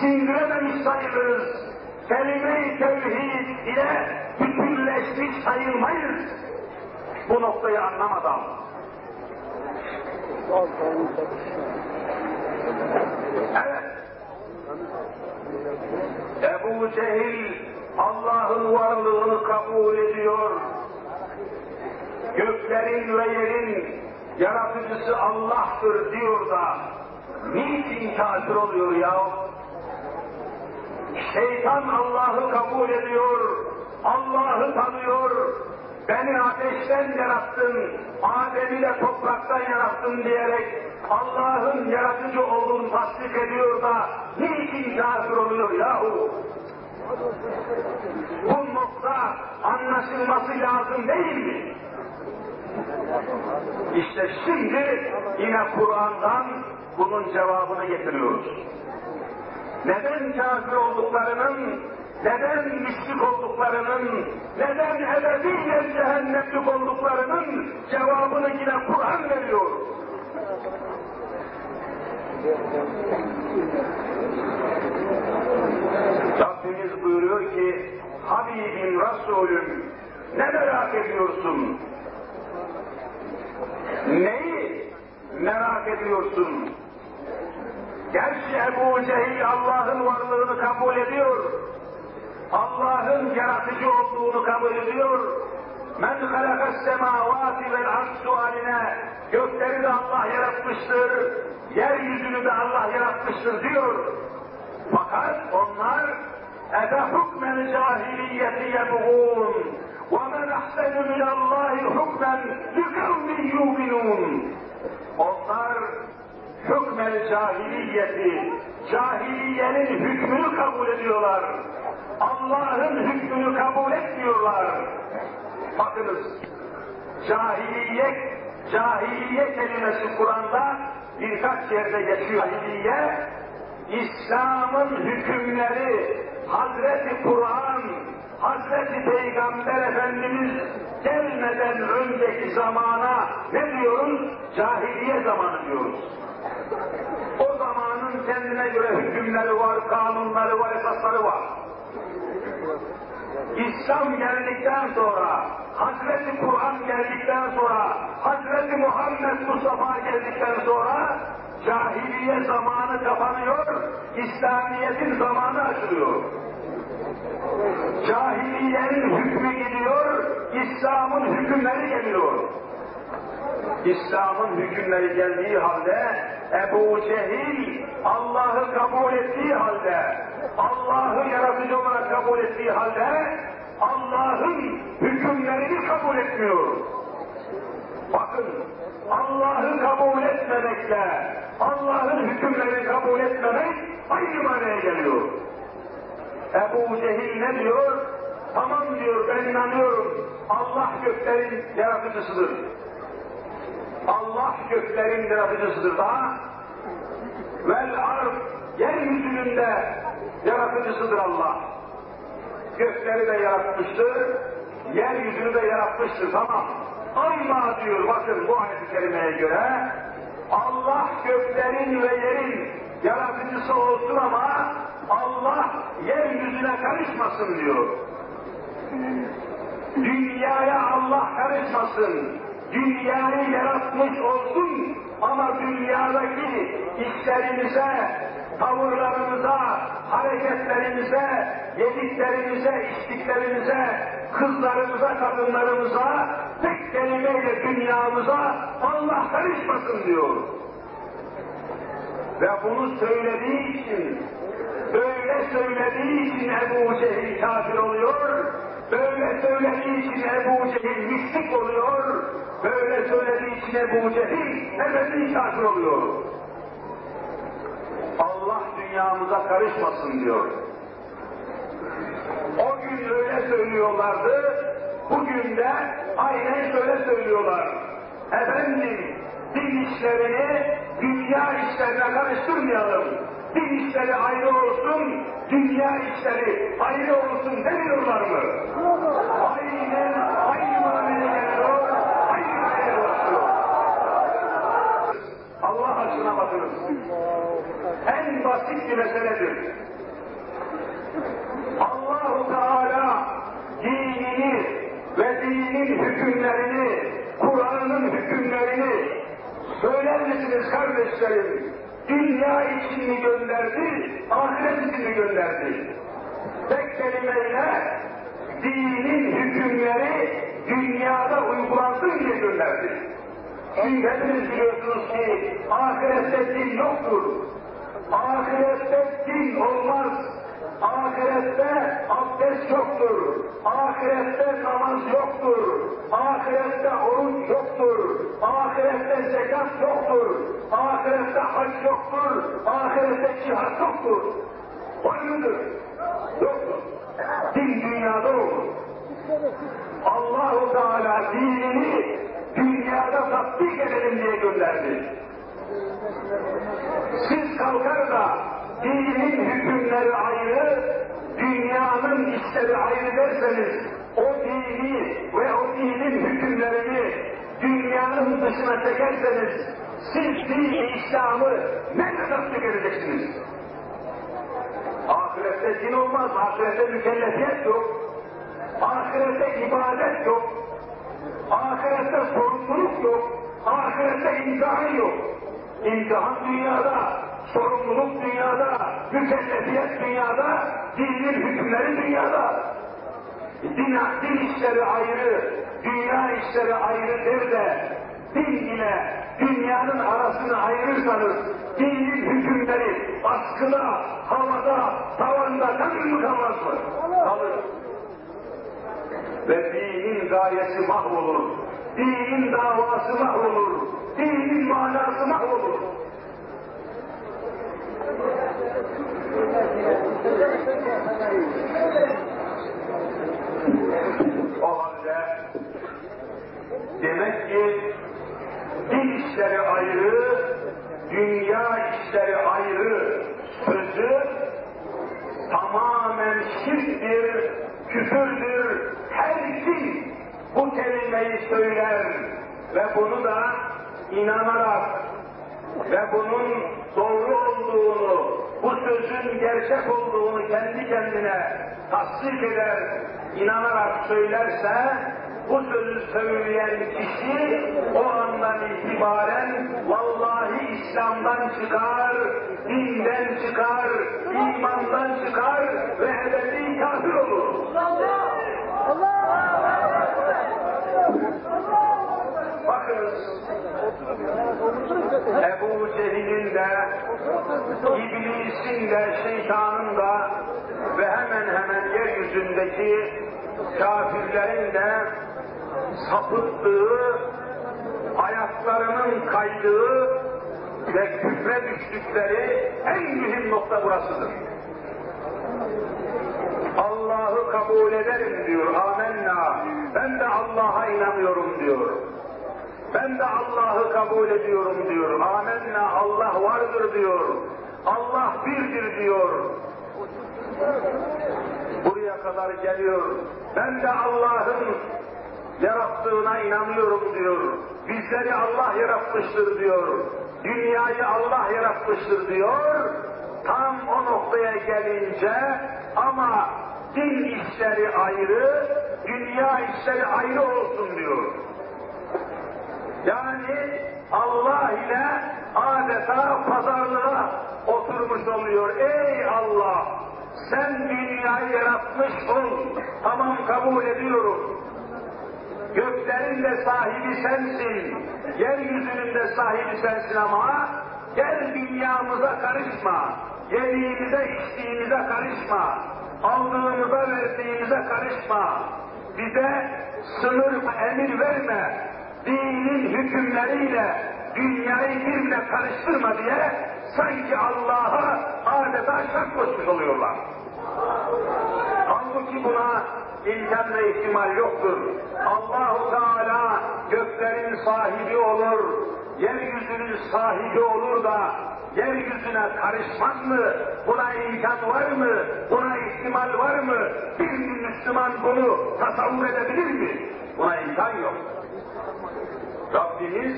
Speaker 1: sindirememiş sayılırız. Kelime-i tevhid ile bütünleşmiş sayılmayız. Bu noktayı anlamadan. Evet. Ebu Cehil Allah'ın varlığını kabul ediyor. Göklerin ve yerin yaratıcısı Allah'tır diyor da niçin kafir oluyor ya? Şeytan Allah'ı kabul ediyor, Allah'ı tanıyor, beni ateşten yarattın, Adem'i de topraktan yarattın diyerek Allah'ın yaratıcı olduğunu tasdik ediyor da niçin kafir oluyor yahu? Bu nokta anlaşılması lazım değil mi? İşte şimdi yine Kur'an'dan bunun cevabını getiriyoruz. Neden kafir olduklarının, neden müşrik olduklarının, neden ebediyen cehennemlik olduklarının cevabını yine Kur'an veriyor. Rabbimiz buyuruyor ki, Habibim Resulüm, ne merak ediyorsun? Neyi merak ediyorsun? Gerçi Ebu Cehil Allah'ın varlığını kabul ediyor. Allah'ın yaratıcı olduğunu kabul ediyor. Men halakas semavati vel ard sualine gökleri de Allah yaratmıştır, yeryüzünü de Allah yaratmıştır diyor. Fakat onlar efe hukmen cahiliyeti yebğun ve men ahsenu minallahi hukmen likavmin yuminun. Onlar hükmel cahiliyeti, cahiliyenin hükmünü kabul ediyorlar. Allah'ın hükmünü kabul etmiyorlar. Bakınız, cahiliye, cahiliye kelimesi Kur'an'da birkaç yerde geçiyor. Cahiliye, İslam'ın hükümleri, Hazreti Kur'an, Hazreti Peygamber Efendimiz gelmeden önceki zamana ne diyoruz? Cahiliye zamanı diyoruz. O zamanın kendine göre hükümleri var, kanunları var, esasları var. İslam geldikten sonra, Hazreti Kur'an geldikten sonra, Hazreti Muhammed Mustafa geldikten sonra cahiliye zamanı kapanıyor, İslamiyet'in zamanı açılıyor. Cahiliyenin hükmü gidiyor, İslam'ın hükümleri geliyor. İslam'ın hükümleri geldiği halde Ebu Cehil Allah'ı kabul ettiği halde Allah'ı yaratıcı olarak kabul ettiği halde Allah'ın hükümlerini kabul etmiyor. Bakın Allah'ı kabul etmemekle Allah'ın hükümlerini kabul etmemek aynı manaya geliyor. Ebu Cehil ne diyor? Tamam diyor ben inanıyorum Allah göklerin yaratıcısıdır. Allah göklerin yaratıcısıdır da vel arz yeryüzünün de yaratıcısıdır Allah. Gökleri de yaratmıştır, yeryüzünü de yaratmıştır tamam. Ama diyor bakın bu ayet-i kerimeye göre Allah göklerin ve yerin yaratıcısı olsun ama Allah yeryüzüne karışmasın diyor. Dünyaya Allah karışmasın. Dünyayı yaratmış olsun ama dünyadaki işlerimize, tavırlarımıza, hareketlerimize, yediklerimize, içtiklerimize, kızlarımıza, kadınlarımıza, tek kelimeyle dünyamıza Allah karışmasın diyor. Ve bunu söylediği için, böyle söylediği için Ebu Cehil kafir oluyor, böyle söylediği için Ebu Cehil mistik oluyor, böyle söylediği için Ebu Cehil ebedi kafir oluyor. Allah dünyamıza karışmasın diyor. O gün öyle söylüyorlardı, bugün de aynen şöyle söylüyorlar. Efendim, din işlerini dünya işlerine karıştırmayalım. Din işleri ayrı olsun, dünya işleri ayrı olsun demiyorlar mı? Aynen aynı muamele geliyor, aynı muamele ulaşıyor. Allah aşkına bakınız. En basit bir meseledir. Allahu Teala dinini ve dinin hükümlerini, Kur'an'ın hükümlerini söyler misiniz kardeşlerim? Dünya için mi gönderdi, ahiret için mi gönderdi? Tek kelimeyle dinin hükümleri dünyada uygulansın diye gönderdi. Çünkü hepiniz biliyorsunuz ki ahirette din yoktur. Ahirette din olmaz. Ahirette abdest yoktur. Ahirette namaz yoktur. Ahirette oruç yoktur. Ahirette zekat yoktur. Ahirette hac yoktur. Ahirette cihat yoktur. Oyundur. Yoktur. Din dünyada olur. Allahu Teala dinini dünyada tatbik edelim diye gönderdi. Siz kalkar da dinin hükümleri ayrı, dünyanın işleri ayrı derseniz, o dini ve o dinin hükümlerini dünyanın dışına çekerseniz, siz dini İslam'ı ne kadar tükeneceksiniz? Ahirette din olmaz, ahirette mükellefiyet yok, ahirette ibadet yok, ahirette sorumluluk yok, ahirette imtihan yok. İmtihan dünyada, sorumluluk dünyada, mükellefiyet dünyada, dinin hükümleri dünyada. Din, din işleri ayrı, dünya işleri ayrı der de, din ile dünyanın arasını ayırırsanız, dinin hükümleri askıda, havada, tavanda kalır mı kalmaz mı? Kalır. Ve dinin gayesi mahvolur, dinin davası mahvolur, dinin manası mahvolur. O halde demek ki din işleri ayrı, dünya işleri ayrı sözü tamamen şirktir, küfürdür. Her kim bu kelimeyi söyler ve bunu da inanarak ve bunun doğru olduğunu, bu sözün gerçek olduğunu kendi kendine tasdik eder, inanarak söylerse, bu sözü söyleyen kişi o andan itibaren vallahi İslam'dan çıkar, dinden çıkar, imandan çıkar ve ebedi kafir olur. Bakınız, Ebu Cehil'in de, İblis'in de, şeytanın da ve hemen hemen yeryüzündeki kafirlerin de sapıttığı, ayaklarının kaydığı ve küfre düştükleri en mühim nokta burasıdır. Allah'ı kabul ederim diyor, amenna. Ben de Allah'a inanıyorum diyor. Ben de Allah'ı kabul ediyorum diyor. Amenna Allah vardır diyor. Allah birdir diyor. Buraya kadar geliyor. Ben de Allah'ın yarattığına inanıyorum diyor. Bizleri Allah yaratmıştır diyor. Dünyayı Allah yaratmıştır diyor. Tam o noktaya gelince ama din işleri ayrı, dünya işleri ayrı olsun diyor. Yani Allah ile adeta pazarlığa oturmuş oluyor. Ey Allah! Sen dünyayı yaratmışsın. Tamam kabul ediyorum. Göklerin de sahibi sensin. Yeryüzünün de sahibi sensin ama gel dünyamıza karışma. Yediğimize içtiğimize karışma. Aldığımıza verdiğimize karışma. Bize sınır emir verme dinin hükümleriyle dünyayı birbirine karıştırma diye sanki Allah'a adeta şart koşmuş oluyorlar. Halbuki buna imkan ve ihtimal yoktur. Allahu Teala göklerin sahibi olur, yeryüzünün sahibi olur da yeryüzüne karışmaz mı? Buna imkan var mı? Buna ihtimal var mı? Bir Müslüman bunu tasavvur edebilir mi? Buna imkan yok. Rabbimiz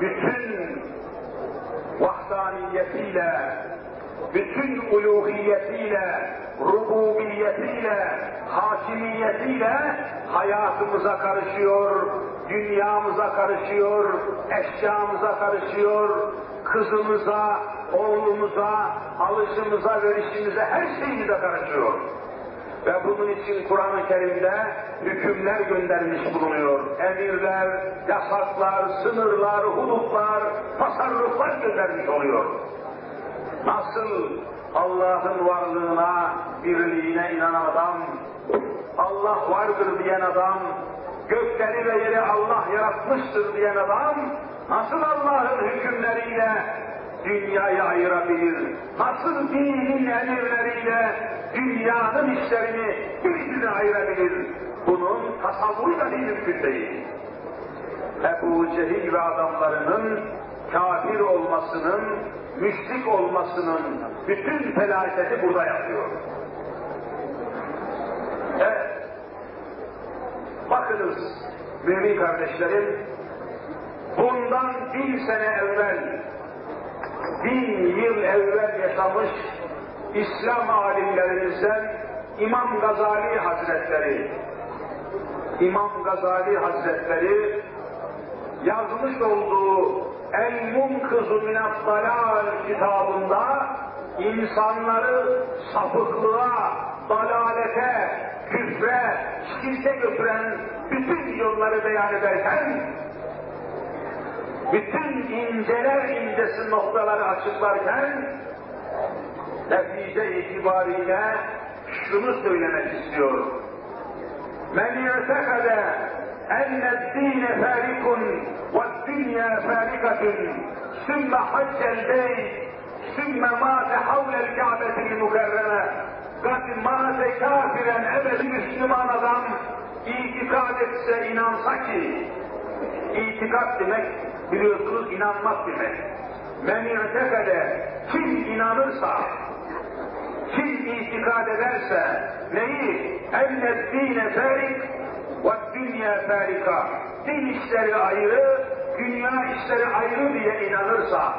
Speaker 1: bütün vahdaniyetiyle, bütün uluhiyetiyle, rububiyetiyle, hakimiyetiyle hayatımıza karışıyor, dünyamıza karışıyor, eşyamıza karışıyor, kızımıza, oğlumuza, alışımıza, verişimize, her şeyimize karışıyor. Ve bunun için Kur'an-ı Kerim'de hükümler göndermiş bulunuyor. Emirler, yasaklar, sınırlar, hudutlar, tasarruflar göndermiş oluyor. Nasıl Allah'ın varlığına, birliğine inanan adam, Allah vardır diyen adam, gökleri ve yeri Allah yaratmıştır diyen adam, nasıl Allah'ın hükümleriyle dünyayı ayırabilir? Nasıl dinin emirleriyle dünyanın işlerini birbirine ayırabilir? Bunun tasavvuru da mümkün değil. Ebu Cehil ve adamlarının kafir olmasının, müşrik olmasının bütün felaketi burada yapıyor. Evet, bakınız mümin kardeşlerim, bundan bin sene evvel, bin yıl evvel yaşamış İslam alimlerimizden İmam Gazali Hazretleri, İmam Gazali Hazretleri yazmış olduğu El Munkızu Minat Dalal kitabında insanları sapıklığa, dalalete, küfre, şirke götüren bütün yolları beyan ederken bütün inceler incesi noktaları açıklarken netice itibariyle şunu söylemek istiyor. Men yertekade enne dine farikun ve dünya farikatun sümme haccel beyt sümme mâte havlel kâbetil mükerreme kad mâte kafiren ebedi Müslüman adam itikad etse inansa ki itikat demek biliyorsunuz inanmak demek. Men yertekade kim inanırsa kim itikad ederse neyi? Enne dine ferik ve dünya ferika. Din işleri ayrı, dünya işleri ayrı diye inanırsa,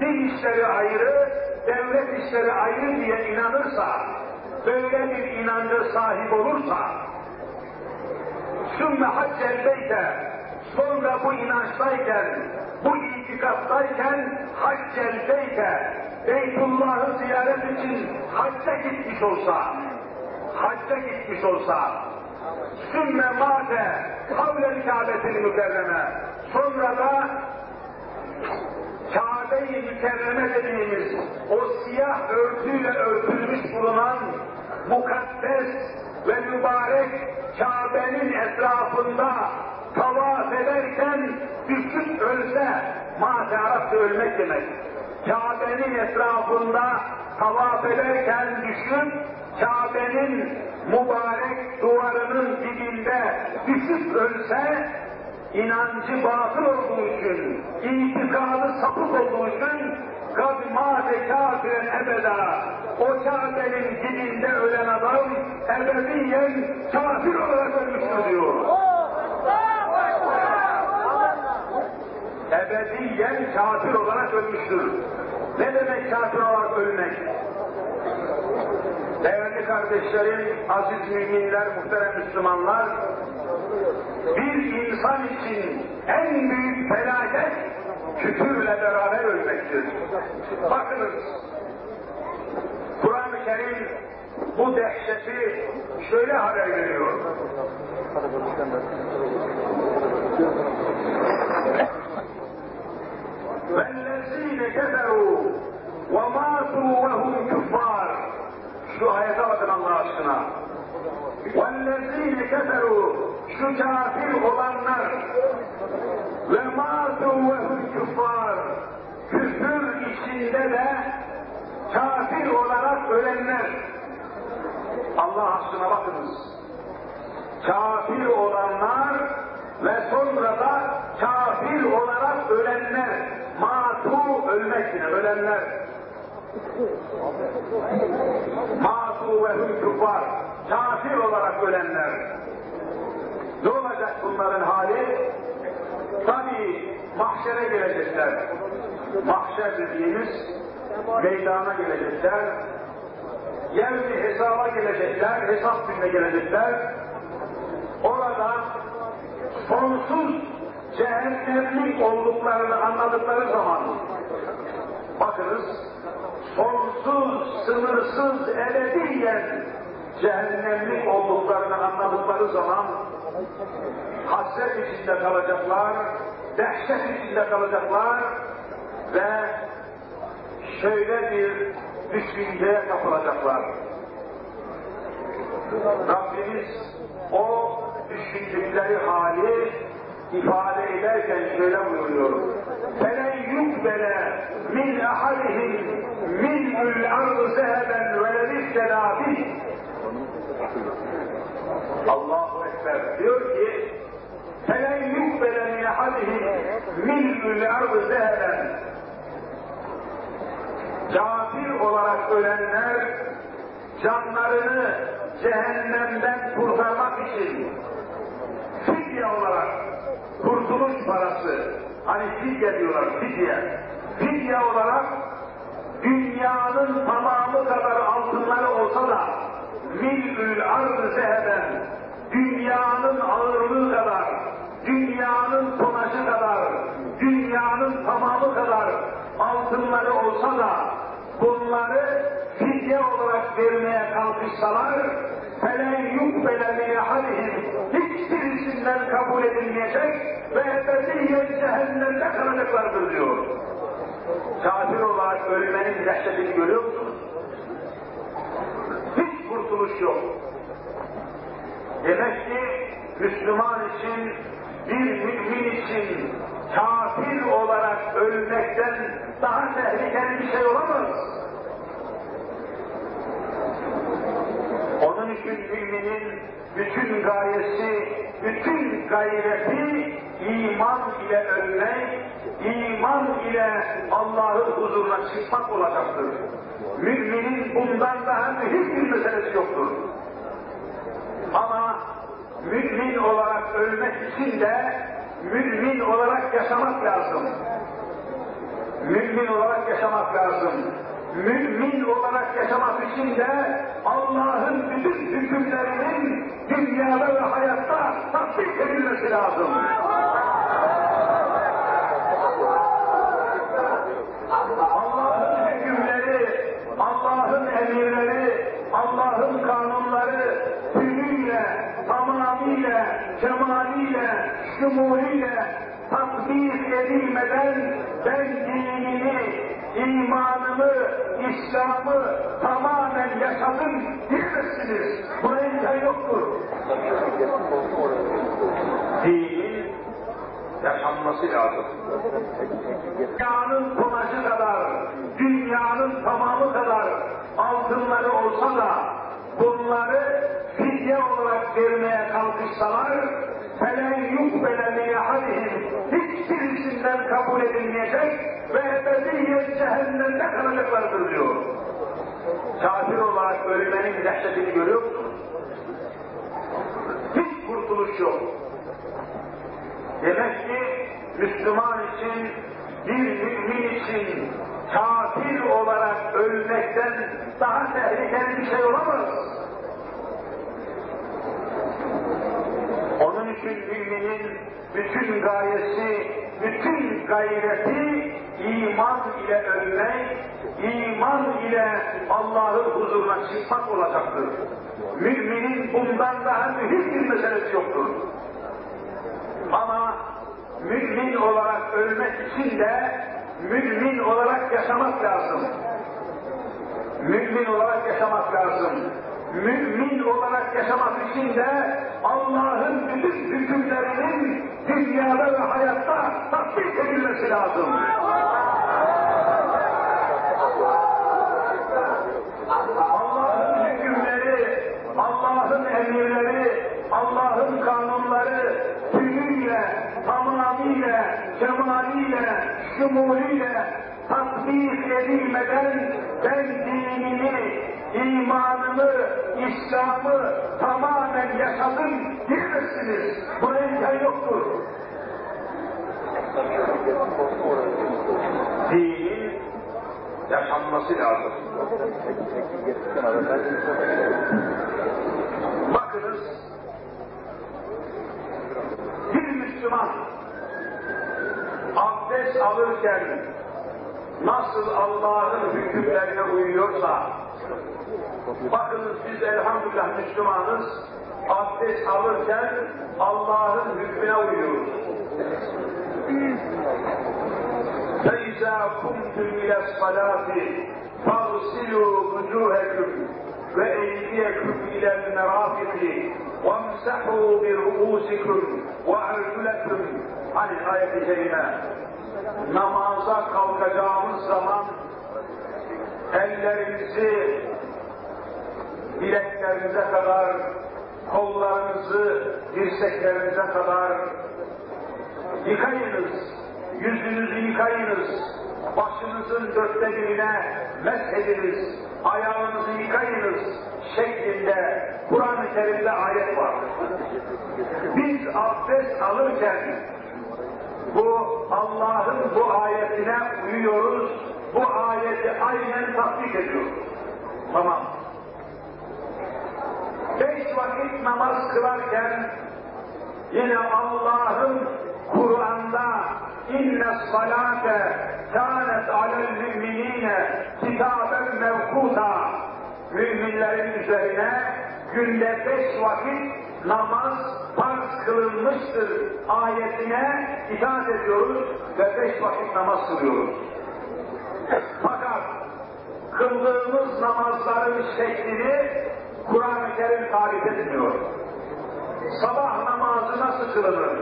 Speaker 1: din işleri ayrı, devlet işleri ayrı diye inanırsa, böyle bir inancı sahip olursa, sümme haccel beyte, sonra bu inançtayken, bu itikattayken haccel beyte, Beytullah'ı ziyaret için hacca gitmiş olsa, hacca gitmiş olsa, sümme mâte havlel kâbetil mükerreme, sonra da Kabe-i Mükerreme dediğimiz o siyah örtüyle örtülmüş bulunan mukaddes ve mübarek Kabe'nin etrafında tavaf ederken düşüp ölse, mâte Arapça ölmek demek. Kabe'nin etrafında tavaf ederken düşüp, Kabe'nin mübarek duvarının dibinde düşüp ölse, inancı batıl olduğu için, itikadı sapık olduğu için, kad mâte kafiren ebeda, o Kabe'nin dibinde ebediyen kafir olarak ölmüştür diyor. Ebediyen kafir olarak ölmüştür. Ne demek kafir olarak ölmek? Değerli kardeşlerim, aziz müminler, muhterem Müslümanlar, bir insan için en büyük felaket küfürle beraber ölmektir. Bakınız, Kur'an-ı Kerim bu dehşeti şöyle haber veriyor. وَالَّذ۪ينَ كَفَرُوا وَمَاتُوا وَهُمْ كُفَّارٌ Şu ayete bakın Allah aşkına. وَالَّذ۪ينَ كَفَرُوا Şu kafir olanlar ve mâtu ve hum küffar küfür içinde de kafir olarak ölenler Allah aşkına bakınız kafir olanlar ve sonra da kafir olarak ölenler, matu ölmek yine ölenler, matu ve hüm var, kafir olarak ölenler. Ne olacak bunların hali? Tabi mahşere gelecekler. Mahşer dediğimiz meydana gelecekler. Yevmi hesaba gelecekler, hesap gününe gelecekler. Orada sonsuz cehennemlik olduklarını anladıkları zaman bakınız sonsuz, sınırsız, ebediyen cehennemlik olduklarını anladıkları zaman hasret içinde kalacaklar, dehşet içinde kalacaklar ve şöyle bir düşünceye kapılacaklar. Rabbimiz o düşündükleri hali ifade ederken şöyle buyuruyor. فَلَنْ يُقْبَلَ مِنْ أَحَدِهِمْ مِنْءُ الْأَرْضِ ذَهَبًا وَلَبِسْتَلَا بِهِ Allahu Ekber diyor ki فَلَنْ يُقْبَلَ مِنْ أَحَدِهِمْ مِنْءُ الْأَرْضِ ذَهَبًا Kafir olarak ölenler canlarını cehennemden kurtarmak için fidye olarak kurtuluş parası. Hani fidye diyorlar fidye. Fidye olarak dünyanın tamamı kadar altınları olsa da milül arz zeheben dünyanın ağırlığı kadar dünyanın tonajı kadar dünyanın tamamı kadar altınları olsa da bunları fidye olarak vermeye olsalar felen yukbele min ahadihim hiçbirisinden kabul edilmeyecek ve ebediyen cehennemde kalacaklardır diyor. Kafir olarak ölmenin dehşetini görüyor musunuz? Hiç kurtuluş yok. Demek ki Müslüman için, bir mümin için kafir olarak ölmekten daha tehlikeli bir şey olamaz. Onun için müminin bütün gayesi, bütün gayreti iman ile ölmek, iman ile Allah'ın huzuruna çıkmak olacaktır. Müminin bundan daha mühim bir meselesi yoktur. Ama mümin olarak ölmek için de mümin olarak yaşamak lazım. Mümin olarak yaşamak lazım. Mümin olarak yaşamak için de Allah'ın bütün hükümlerinin dünyada ve hayatta tatbik edilmesi lazım. Allah'ın hükümleri, Allah'ın emirleri, Allah'ın kanunları tümüyle, tamamıyla, cemaliyle, şumuliyle tatbik edilmeden ben dinimi, imanımı, İslam'ı tamamen yaşadım diyemezsiniz. Buna imkan yoktur. Değil, yaşanması lazım. Dünyanın kumaşı kadar, dünyanın tamamı kadar altınları olsa da bunları fidye olarak vermeye kalkışsalar felen yukbele min ahadihim Hiçbirisinden kabul edilmeyecek ve ebediyen cehennemde kalacaklardır diyor. Kafir olarak ölmenin dehşetini görüyor musunuz? Hiç kurtuluş yok. Demek ki Müslüman için, bir mümin için kafir olarak ölmekten daha tehlikeli bir şey olamaz. Onun için müminin bütün gayesi, bütün gayreti iman ile ölmek, iman ile Allah'ın huzuruna çıkmak olacaktır. Müminin bundan daha mühim bir meselesi yoktur. Ama mümin olarak ölmek için de mümin olarak yaşamak lazım. Mümin olarak yaşamak lazım. Mümin olarak yaşamak için de Allah'ın bütün hükümlerinin dünyada ve hayatta tatbik edilmesi lazım. Allah'ın hükümleri, Allah'ın emirleri, Allah'ın kanunları tümüyle, tamamıyla, şumulüyle tatbik edilmeden ben dinimi, imanımı, İslam'ı tamamen yaşadım diyemezsiniz. Buna imkan yoktur. Dinin yaşanması lazım. Bakınız, bir Müslüman abdest alırken nasıl Allah'ın hükümlerine uyuyorsa, bakınız biz elhamdülillah Müslümanız, abdest alırken Allah'ın hükmüne uyuyoruz. فَاِذَا كُمْتُمْ اِلَى الصَّلَاةِ فَاغْسِلُوا وُجُوهَكُمْ وَاَيْدِيَكُمْ اِلَى الْمَرَافِقِ وَامْسَحُوا بِرُؤُوسِكُمْ وَاَرْجُلَكُمْ Hani ayet-i kerime namaza kalkacağımız zaman ellerinizi bileklerinize kadar, kollarınızı dirseklerinize kadar yıkayınız, yüzünüzü yıkayınız, başınızın dörtte birine meshediniz, ayağınızı yıkayınız şeklinde Kur'an-ı Kerim'de ayet var. Biz abdest alırken bu Allah'ın bu ayetine uyuyoruz, bu ayeti aynen tatbik ediyoruz. Tamam. Beş vakit namaz kılarken yine Allah'ın Kur'an'da inne salate kânet alel müminine kitaben mevkuta müminlerin üzerine günde beş vakit namaz farz kılınmıştır ayetine itaat ediyoruz ve beş vakit namaz kılıyoruz. Fakat kıldığımız namazların şeklini Kur'an-ı Kerim tarif etmiyor. Sabah namazı nasıl kılınır?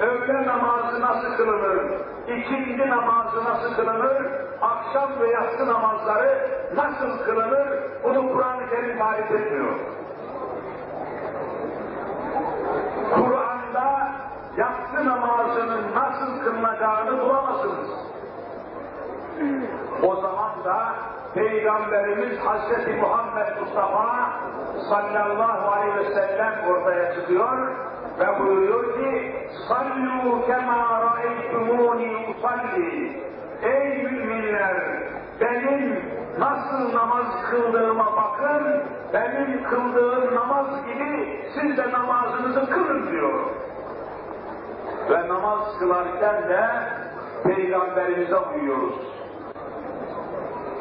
Speaker 1: Öğle namazı nasıl kılınır? İkindi namazı nasıl kılınır? Akşam ve yatsı namazları nasıl kılınır? Bunu Kur'an-ı Kerim tarif etmiyor. Kur'an'da yatsı namazının nasıl kılınacağını bulamazsınız. O zaman da Peygamberimiz Hazreti Muhammed Mustafa sallallahu aleyhi ve sellem ortaya çıkıyor ve buyuruyor ki sallu kema ra'eytumuni usalli. Ey müminler benim nasıl namaz kıldığıma bakın benim kıldığım namaz gibi siz de namazınızı kılın diyor. Ve namaz kılarken de peygamberimize uyuyoruz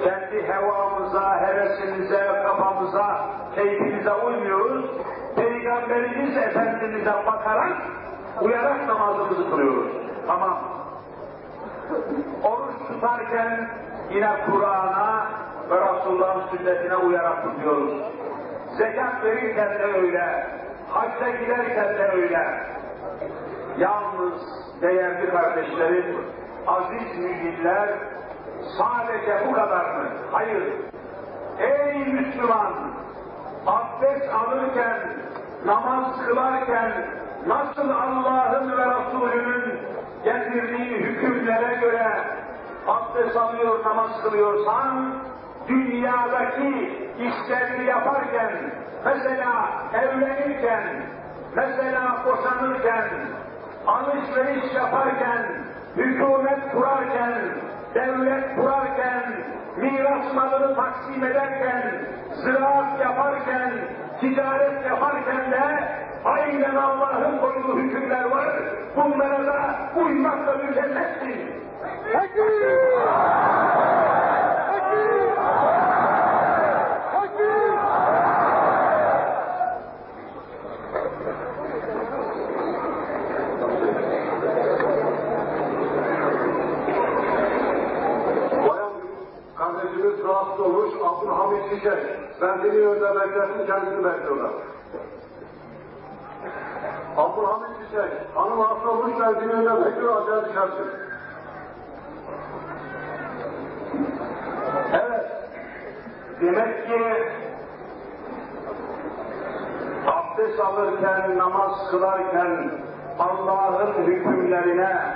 Speaker 1: kendi hevamıza, hevesimize, kafamıza, keyfimize uymuyoruz. Peygamberimiz Efendimiz'e bakarak, uyarak namazımızı kılıyoruz. Tamam. Oruç tutarken yine Kur'an'a ve Resulullah'ın sünnetine uyarak tutuyoruz. Zekat verirken de öyle, hacca giderken de öyle. Yalnız değerli kardeşlerim, aziz müminler, Sadece bu kadar mı? Hayır. Ey Müslüman! Abdest alırken, namaz kılarken nasıl Allah'ın ve Resulünün getirdiği hükümlere göre abdest alıyor, namaz kılıyorsan, dünyadaki işlerini yaparken, mesela evlenirken, mesela boşanırken, alışveriş yaparken, hükümet kurarken, devlet kurarken, miras malını taksim ederken, ziraat yaparken, ticaret yaparken de aynen Allah'ın koyduğu hükümler var. Bunlara da uymakla mükellefsin.
Speaker 3: kardeşimiz rahatsız olmuş, Abdülhamid Çiçek. Benzini önünde beklesin, kendisini bekliyorlar. Abdülhamid Çiçek, hanım hasta olmuş, benzini önünde bekliyor, aşağı düşersin.
Speaker 1: Evet, demek ki abdest alırken, namaz kılarken Allah'ın hükümlerine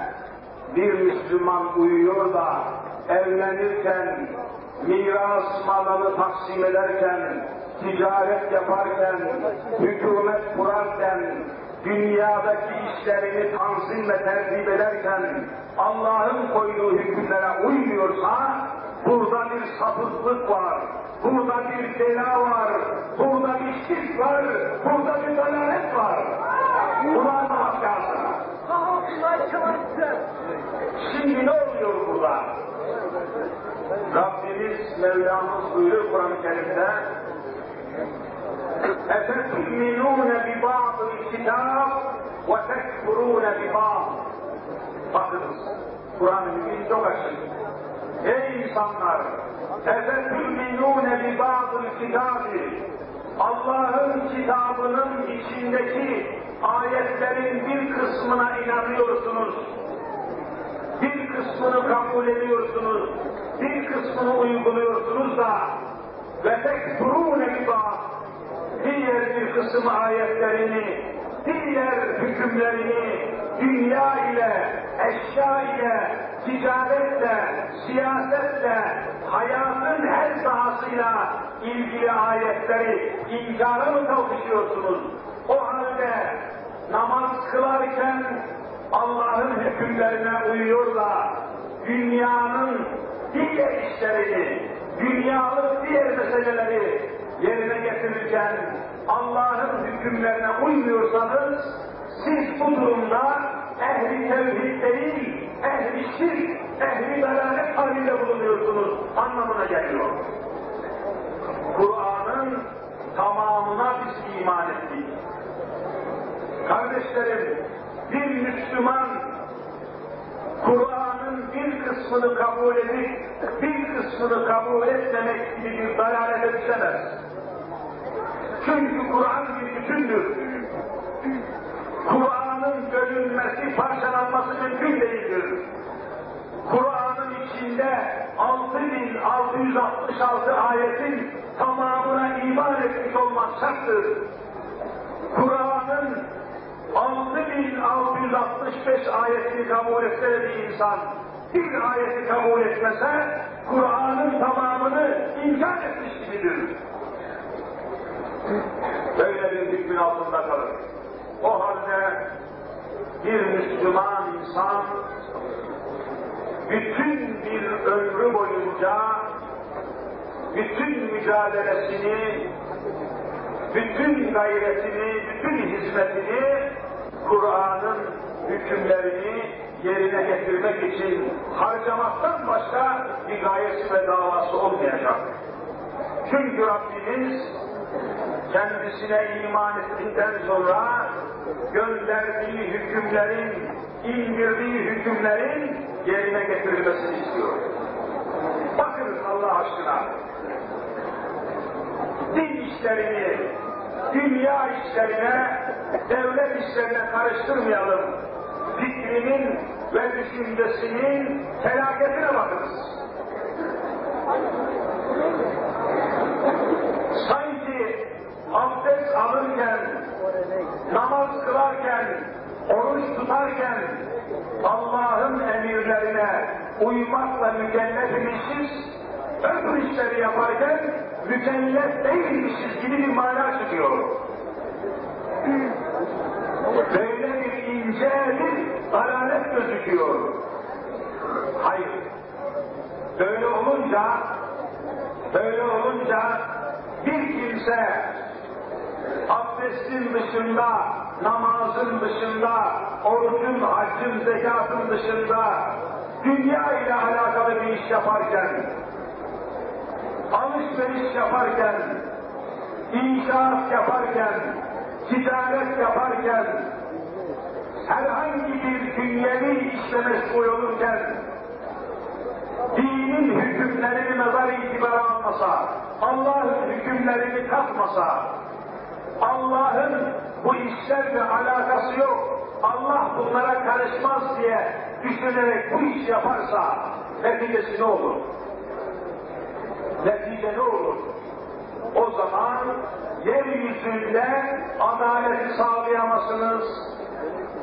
Speaker 1: bir Müslüman uyuyor da evlenirken, miras malını taksim ederken, ticaret yaparken, hükümet kurarken, dünyadaki işlerini tanzim ve tertip ederken Allah'ın koyduğu hükümlere uymuyorsa burada bir sapıklık var, burada bir bela var, burada bir şirk var, burada bir dalalet var. Bunu anlamak lazım. Şimdi ne oluyor burada? Rabbimiz Mevlamız buyuruyor Kur'an-ı Kerim'de اَفَتُؤْمِنُونَ بِبَعْضِ الْكِتَابِ وَتَكْفُرُونَ بِبَعْضِ Bakınız, Kur'an-ı Mübin çok açık. Ey insanlar! اَفَتُؤْمِنُونَ بِبَعْضِ الْكِتَابِ Allah'ın kitabının içindeki ayetlerin bir kısmına inanıyorsunuz. Bir kısmını kabul ediyorsunuz. Bir kısmını uyguluyorsunuz da ve tekfurûne bibâ diğer bir kısım ayetlerini, diğer hükümlerini dünya ile, eşya ile, ticaretle, siyasetle, hayatın her sahasıyla ilgili ayetleri inkara mı kalkışıyorsunuz? O halde namaz kılarken Allah'ın hükümlerine uyuyor da dünyanın diğer işlerini, dünyalık diğer meseleleri yerine getirirken Allah'ın hükümlerine uymuyorsanız siz bu durumda ehli tevhid değil, ehli şirk, ehli dalalet halinde bulunuyorsunuz anlamına geliyor. Kur'an'ın tamamına biz iman ettik. Kardeşlerim, bir Müslüman Kur'an'ın bir kısmını kabul edip bir kısmını kabul etmemek gibi bir dalalete düşemez. Çünkü Kur'an bir bütündür. Kur'an'ın bölünmesi, parçalanması mümkün değildir. Kur'an'ın içinde 6666 ayetin tamamına iman etmiş olmak şarttır. Kur'an'ın 6665 ayetini kabul etse bir insan bir ayeti kabul etmese Kur'an'ın tamamını inkar etmiş gibidir. Böyle bir hükmün altında kalır. O halde bir Müslüman insan bütün bir ömrü boyunca bütün mücadelesini, bütün gayretini, bütün hizmetini Kur'an'ın hükümlerini yerine getirmek için harcamaktan başka bir gayesi ve davası olmayacak. Çünkü Rabbimiz kendisine iman ettikten sonra gönderdiği hükümlerin, indirdiği hükümlerin yerine getirilmesini istiyor. Bakınız Allah aşkına, din işlerini, dünya işlerine, devlet işlerine karıştırmayalım. Fikrinin ve düşüncesinin felaketine bakınız. Sanki abdest alırken, namaz kılarken, oruç tutarken Allah'ın emirlerine uymakla mükellefmişiz, öbür işleri yaparken mükellef değilmişiz gibi bir mana çıkıyor. Böyle bir ince bir dalalet gözüküyor. Hayır. Böyle olunca, böyle olunca bir kimse abdestin dışında, namazın dışında, orucun, haccın, zekatın dışında dünya ile alakalı bir iş yaparken, alışveriş yaparken, inşaat yaparken, ticaret yaparken, herhangi bir dünyevi işle meşgul olurken, dinin hükümlerini nazar itibara almasa, Allah'ın hükümlerini katmasa, Allah'ın bu işlerle alakası yok, Allah bunlara karışmaz diye düşünerek bu iş yaparsa, neticesi ne olur? Netice ne olur? O zaman yeryüzünde adaleti sağlayamazsınız,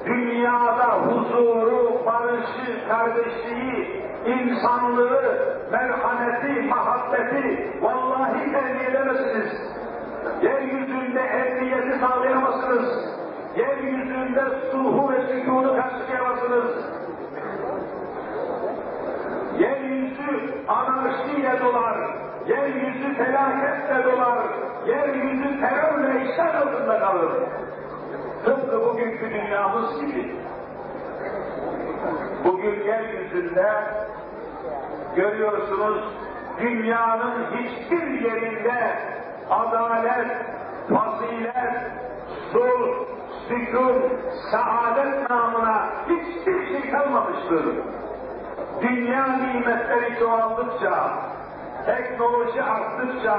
Speaker 1: dünyada huzuru, barışı, kardeşliği, insanlığı, merhameti, muhabbeti vallahi terbiye edemezsiniz. Yeryüzünde emniyeti sağlayamazsınız. Yeryüzünde sulhu ve sükûnu karşılayamazsınız. Yeryüzü anarşiyle dolar, yeryüzü felaketle dolar, yeryüzü terörle işler altında kalır. Tıpkı bugünkü dünyamız gibi. Bugün yeryüzünde görüyorsunuz dünyanın hiçbir yerinde adalet, fazilet, sulh, sükun, saadet namına hiçbir şey kalmamıştır. Dünya nimetleri çoğaldıkça, teknoloji arttıkça,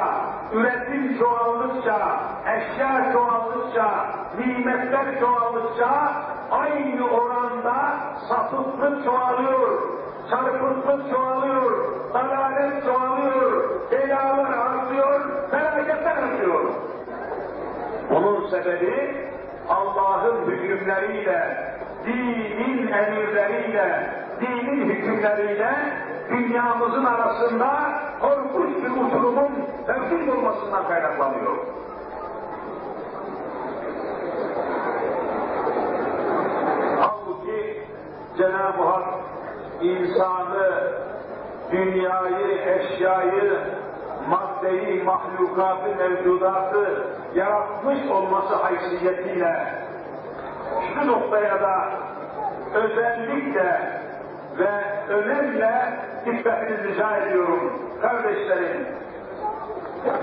Speaker 1: üretim çoğaldıkça, eşya çoğaldıkça, nimetler çoğaldıkça aynı oranda sapıklık çoğalıyor, çarpıklık çoğalıyor, dalalet çoğalıyor, belalar artıyor, felaketler artıyor. Bunun sebebi Allah'ın hükümleriyle, dinin emirleriyle, dinin hükümleriyle dünyamızın arasında korkunç bir uçurumun mevcut olmasından kaynaklanıyor. Halbuki Cenab-ı Hak insanı, dünyayı, eşyayı, maddeyi, mahlukatı, mevcudatı yaratmış olması haysiyetiyle şu noktaya da özellikle ve önemle dikkatinizi rica ediyorum kardeşlerim.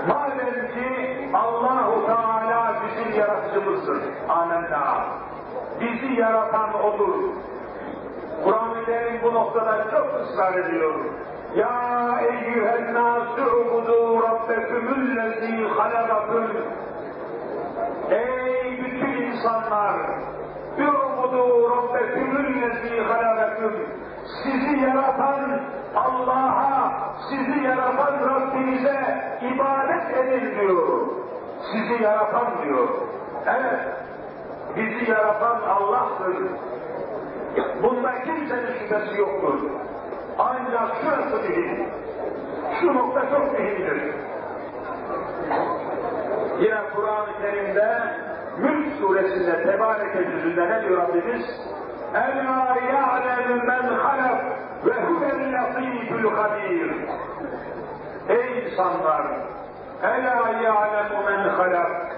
Speaker 1: Madem ki Allahu Teala bizim yaratıcımızdır. Amenna. Bizi yaratan O'dur. Kur'an-ı Kerim bu noktada çok ısrar ediyor. Ya eyyühen nâsü ubudu rabbekümüllezî halagakum. Ey bütün insanlar! Yu'budu rabbekümüllezî halagakum. Sizi yaratan Allah'a, sizi yaratan Rabbinize ibadet edin diyor. Sizi yaratan diyor. Evet, bizi yaratan Allah'tır. Bunda kimsenin şüphesi yoktur. Ancak şurası mühim. Şu nokta çok mühimdir. Yine Kur'an-ı Kerim'de Mülk suresinde Tebareke cüzünde ne diyor Rabbimiz? Elma ya'lem men halak ve huvel latifül habir. Ey insanlar! Ela ya'lemu men halak.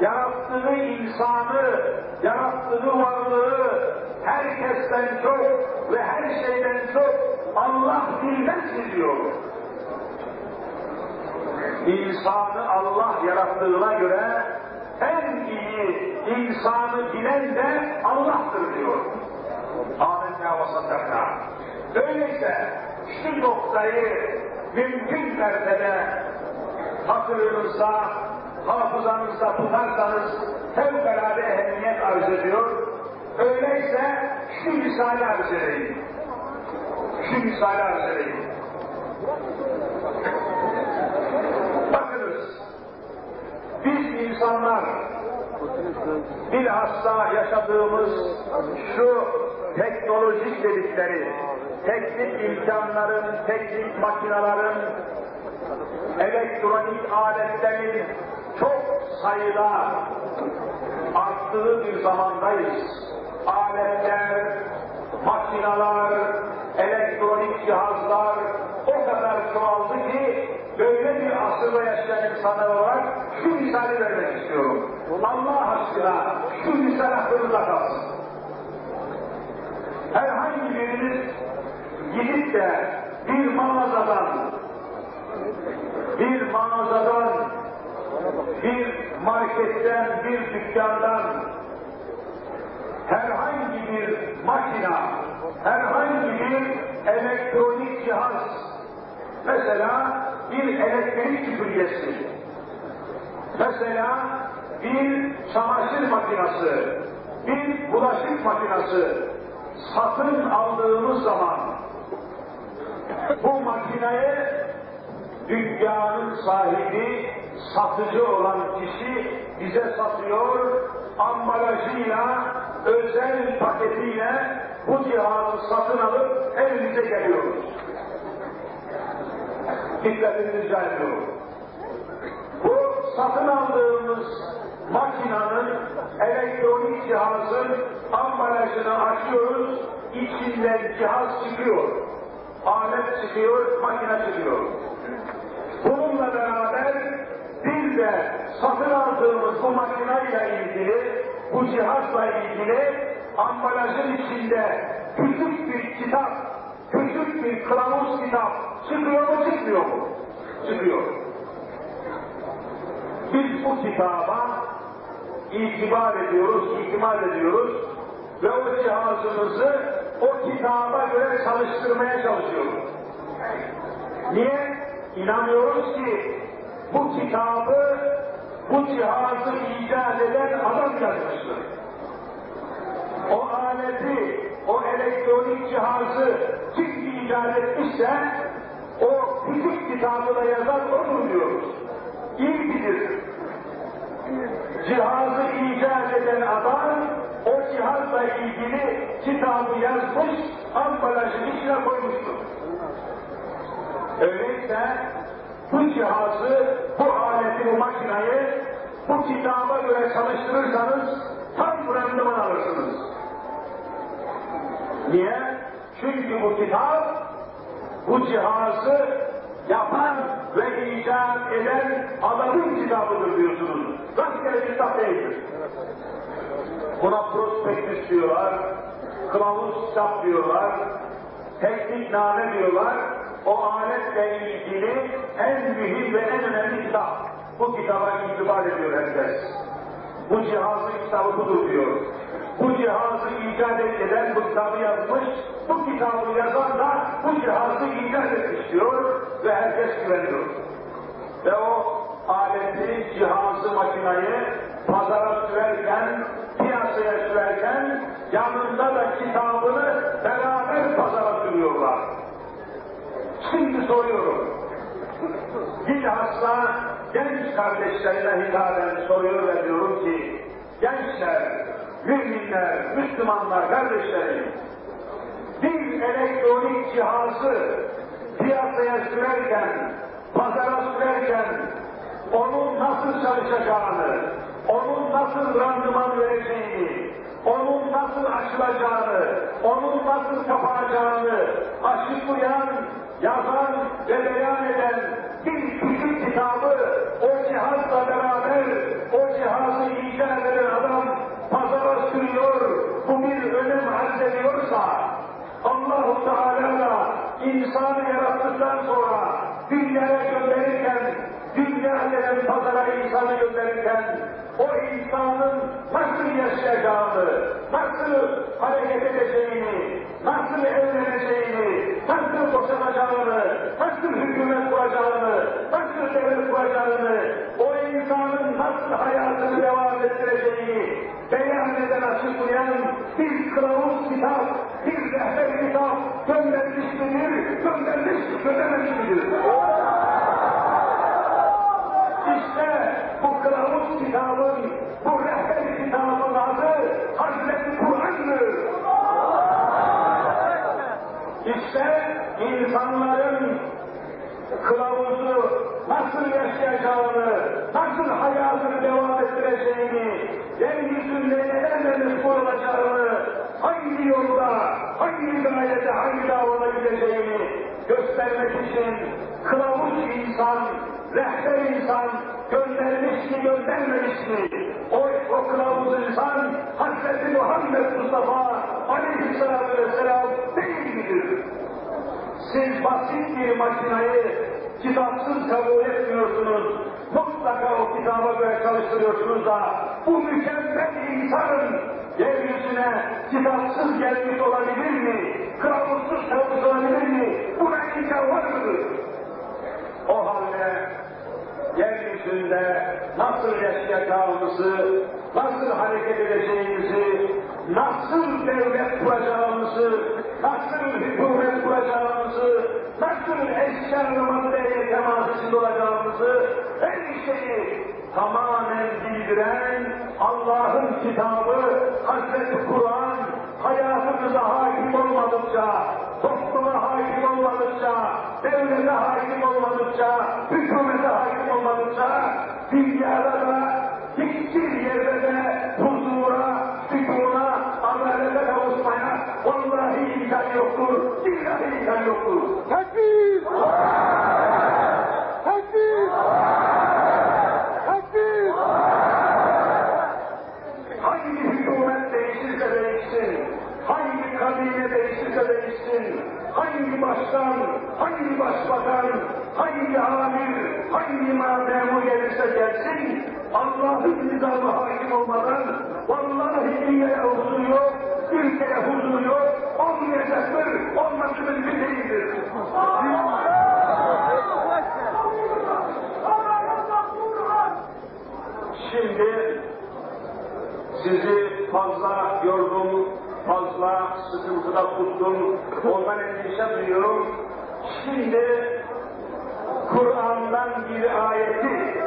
Speaker 1: Yarattığı insanı, yarattığı varlığı herkesten çok ve her şeyden çok Allah bilmez diyor. İnsanı Allah yarattığına göre en iyi insanı bilen de Allah'tır diyor. Amenna ve saddakna. Öyleyse şu noktayı mümkün mertebe hatırınızda, hafızanızda tutarsanız fevkalade ehemmiyet arz ediyor. Öyleyse şu misali arz edeyim. Şu misali arz edeyim. Bakınız, biz insanlar bilhassa yaşadığımız şu teknolojik dedikleri, teknik imkanların, teknik makinelerin, elektronik aletlerin çok sayıda arttığı bir zamandayız. Aletler, makineler, elektronik cihazlar o kadar çoğaldı ki böyle bir asırda yaşayan insanlar olarak şu misali vermek istiyorum. Allah aşkına şu misal aklınızda kalsın. Herhangi biriniz gidip de bir mağazadan bir mağazadan bir marketten, bir dükkandan herhangi bir makina, herhangi bir elektronik cihaz, mesela bir elektrik süpürgesi, mesela bir çamaşır makinesi, bir bulaşık makinesi satın aldığımız zaman bu makineyi dükkanın sahibi, satıcı olan kişi bize satıyor, ambalajıyla, özel paketiyle bu cihazı satın alıp evimize geliyoruz. Dikkatinizi rica ediyorum. Bu satın aldığımız makinenin elektronik cihazın ambalajını açıyoruz, içinden cihaz çıkıyor. Alet çıkıyor, makine çıkıyor. Bununla beraber bir de satın aldığımız bu makineyle ilgili, bu cihazla ilgili ambalajın içinde küçük bir kitap, küçük bir kılavuz kitap çıkıyor mu çıkmıyor mu? Çıkıyor. Biz bu kitaba itibar ediyoruz, itimat ediyoruz ve o cihazımızı o kitaba göre çalıştırmaya çalışıyoruz. Niye? İnanıyoruz ki bu kitabı, bu cihazı icat eden adam yazmıştır. O aleti, o elektronik cihazı kim icat etmişse o küçük kitabı da yazar odur diyoruz. İyi bilir. Cihazı icat eden adam o cihazla ilgili kitabı yazmış, ambalajın içine koymuştur. Öyleyse bu cihazı, bu aleti, bu makinayı bu kitaba göre çalıştırırsanız tam randıman alırsınız. Niye? Çünkü bu kitap bu cihazı yapan ve icat eden adamın kitabıdır diyorsunuz. Rastgele kitap değildir. Buna prospektüs diyorlar, kılavuz kitap diyorlar, teknik name diyorlar. O aletle ilgili en mühim ve en önemli kitap. Bu kitaba itibar ediyor herkes. Bu cihazın kitabı budur diyor. Bu cihazı icat eden bu kitabı yazmış, bu kitabı yazan da bu cihazı icat etmiş diyor ve herkes güveniyor. Ve o aleti, cihazı, makinayı pazara sürerken, piyasaya sürerken yanında da kitabını beraber pazara sürüyorlar. Şimdi soruyorum. Bilhassa genç kardeşlerine hitaben soruyor ve diyorum ki gençler, müminler, Müslümanlar, kardeşlerim bir elektronik cihazı piyasaya sürerken, pazara sürerken onun nasıl çalışacağını, onun nasıl randıman vereceğini, onun nasıl açılacağını, onun nasıl kapanacağını açıklayan, yazan ve beyan eden bir küçük kitabı o cihazla beraber o cihazı icat eden adam pazara sürüyor, bu bir önem haddediyorsa Allah-u Teala insanı yarattıktan sonra dünyaya gönderirken, dünya denen pazara insanı gönderirken o insanın nasıl yaşayacağını, nasıl hareket edeceğini, nasıl evleneceğini, nasıl boşanacağını, nasıl hükümet kuracağını, nasıl devlet kuracağını, o insanın nasıl hayatını devam ettireceğini beyan eden açıklayan bir kılavuz kitap, bir rehber kitap göndermiş midir, göndermiş, göndermemiş midir? İşte bu kılavuz kitabın, bu rehber kitabın adı Hazreti İşte insanların kılavuzu nasıl yaşayacağını, nasıl hayatını devam ettireceğini, yeryüzünde nelerle meşgul olacağını, hangi yolda, hangi gayede, hangi davada gideceğini göstermek için kılavuz insan, rehber insan göndermiş mi, göndermemiş mi? O, o kılavuz insan Hazreti Muhammed Mustafa Aleyhisselatü Vesselam değil midir? Siz basit bir makinayı kitapsız kabul etmiyorsunuz. Mutlaka o kitaba göre çalıştırıyorsunuz da bu mükemmel insanın yeryüzüne kitapsız gelmiş olabilir mi? Kılavuzsuz kalmış olabilir mi? Buna imkan var mıdır? O halde yeryüzünde nasıl yaşayacağımızı, nasıl hareket edeceğimizi, nasıl devlet kuracağımızı, nasıl hükümet kuracağımızı, nasıl eşya ve maddeye temas içinde olacağımızı, her şeyi tamamen bildiren Allah'ın kitabı Hazreti Kur'an hayatımıza hakim olmadıkça, topluma hakim olmadıkça, devlete hakim olmadıkça, hükümete hakim olmadıkça, dünyada da hiçbir yerde de huzura, sükuna, adalete kavuşmaya vallahi imkan yoktur, billahi imkan yoktur.
Speaker 4: Tekbir! Tekbir!
Speaker 1: Hangi hükümet değişirse değişsin, hangi kabine değişirse değişsin, hangi başkan, hangi başbakan, hangi amir, hangi memur gelirse gelsin, Allah'ın nizamı hakim olmadan vallahi dünyaya huzur yok, ülkeye huzur yok, olmayacaktır, olması mümkün değildir. Şimdi sizi fazla yordum, fazla sıkıntıda tuttum, ondan endişe duyuyorum. Şimdi Kur'an'dan bir ayeti,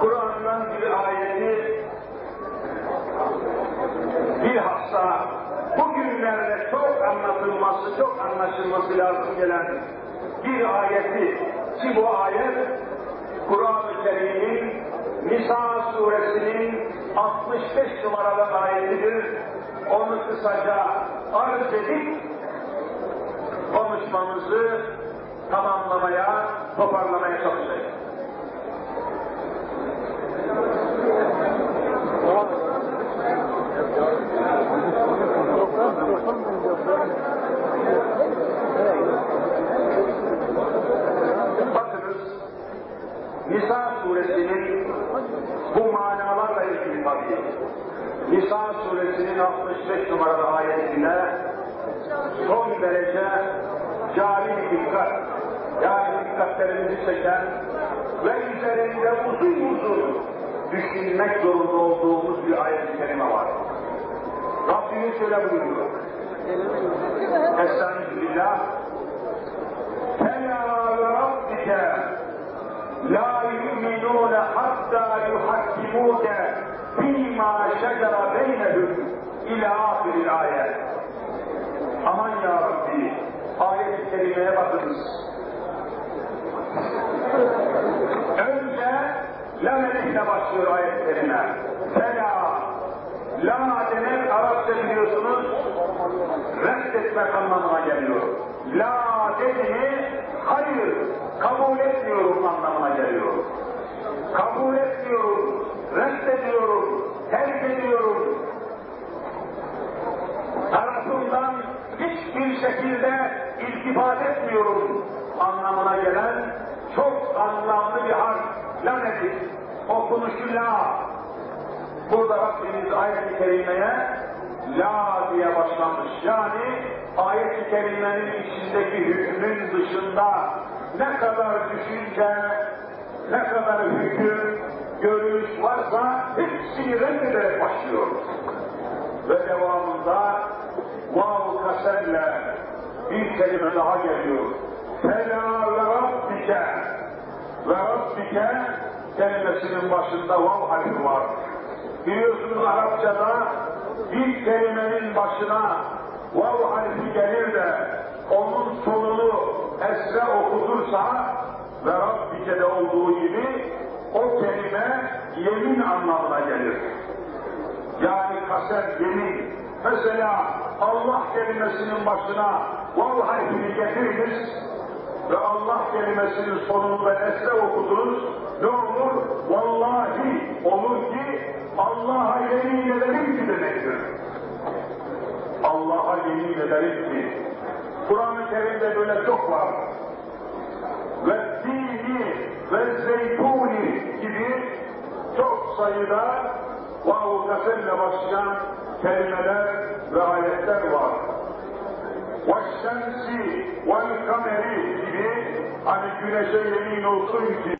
Speaker 1: Kur'an'dan bir ayeti bilhassa bugünlerde çok anlatılması, çok anlaşılması lazım gelen bir ayeti ki bu ayet Kur'an-ı Kerim'in Nisa suresinin 65 numaralı ayetidir. Onu kısaca arz edip konuşmamızı tamamlamaya, toparlamaya çalışacağız. Bakınız, Nisa suresinin bu manalarla ilgili tabii. Nisa suresinin 65 numaralı ayetinde son derece cari bir dikkat, yani dikkatlerimizi çeken ve üzerinde uzun uzun düşünmek zorunda olduğumuz bir ayet-i kerime var. Rabbimiz şöyle buyuruyor. Estağfirullah. Fela ve rabbike la yu'minune hatta yuhakkimuke fîmâ şecere beynehum ila ahiril ayet. Aman ya Rabbi, ayet-i kerimeye bakınız. Önce la melekle başlıyor ayet-i kerime. Fela, la demek Arapça biliyorsunuz, reddetmek anlamına geliyor. La dediği hayır, kabul etmiyorum anlamına geliyor. Kabul etmiyorum, reddediyorum, terk ediyorum. Tarafımdan hiçbir şekilde iltifat etmiyorum anlamına gelen çok anlamlı bir harf. La nedir? Okunuşu la. Burada Rabbimiz ayet-i kerimeye la diye başlamış. Yani ayet-i kerimenin içindeki hükmün dışında ne kadar düşünce, ne kadar hüküm, görüş varsa hepsini reddederek başlıyor. Ve devamında vav kasemle bir kelime daha geliyor. Fela ve rabbike ve rabbike kelimesinin başında vav harfi var. Biliyorsunuz Arapçada bir kelimenin başına vav harfi gelir de onun sonunu esre okutursa ve Rabbike'de olduğu gibi o kelime yemin anlamına gelir. Yani kasem, yemin. Mesela Allah kelimesinin başına vav harfini getiririz ve Allah kelimesinin sonunda esre okuturuz. Ne olur? Vallahi olur ki Allah'a yemin ederim ki demektir. Allah'a yemin ederim ki. Kur'an-ı Kerim'de böyle çok var. Ve dini ve zeytuni gibi çok sayıda vav kasemle başlayan kelimeler ve ayetler var. وَالشَّمْسِ وَالْقَمَرِ gibi hani güneşe yemin olsun ki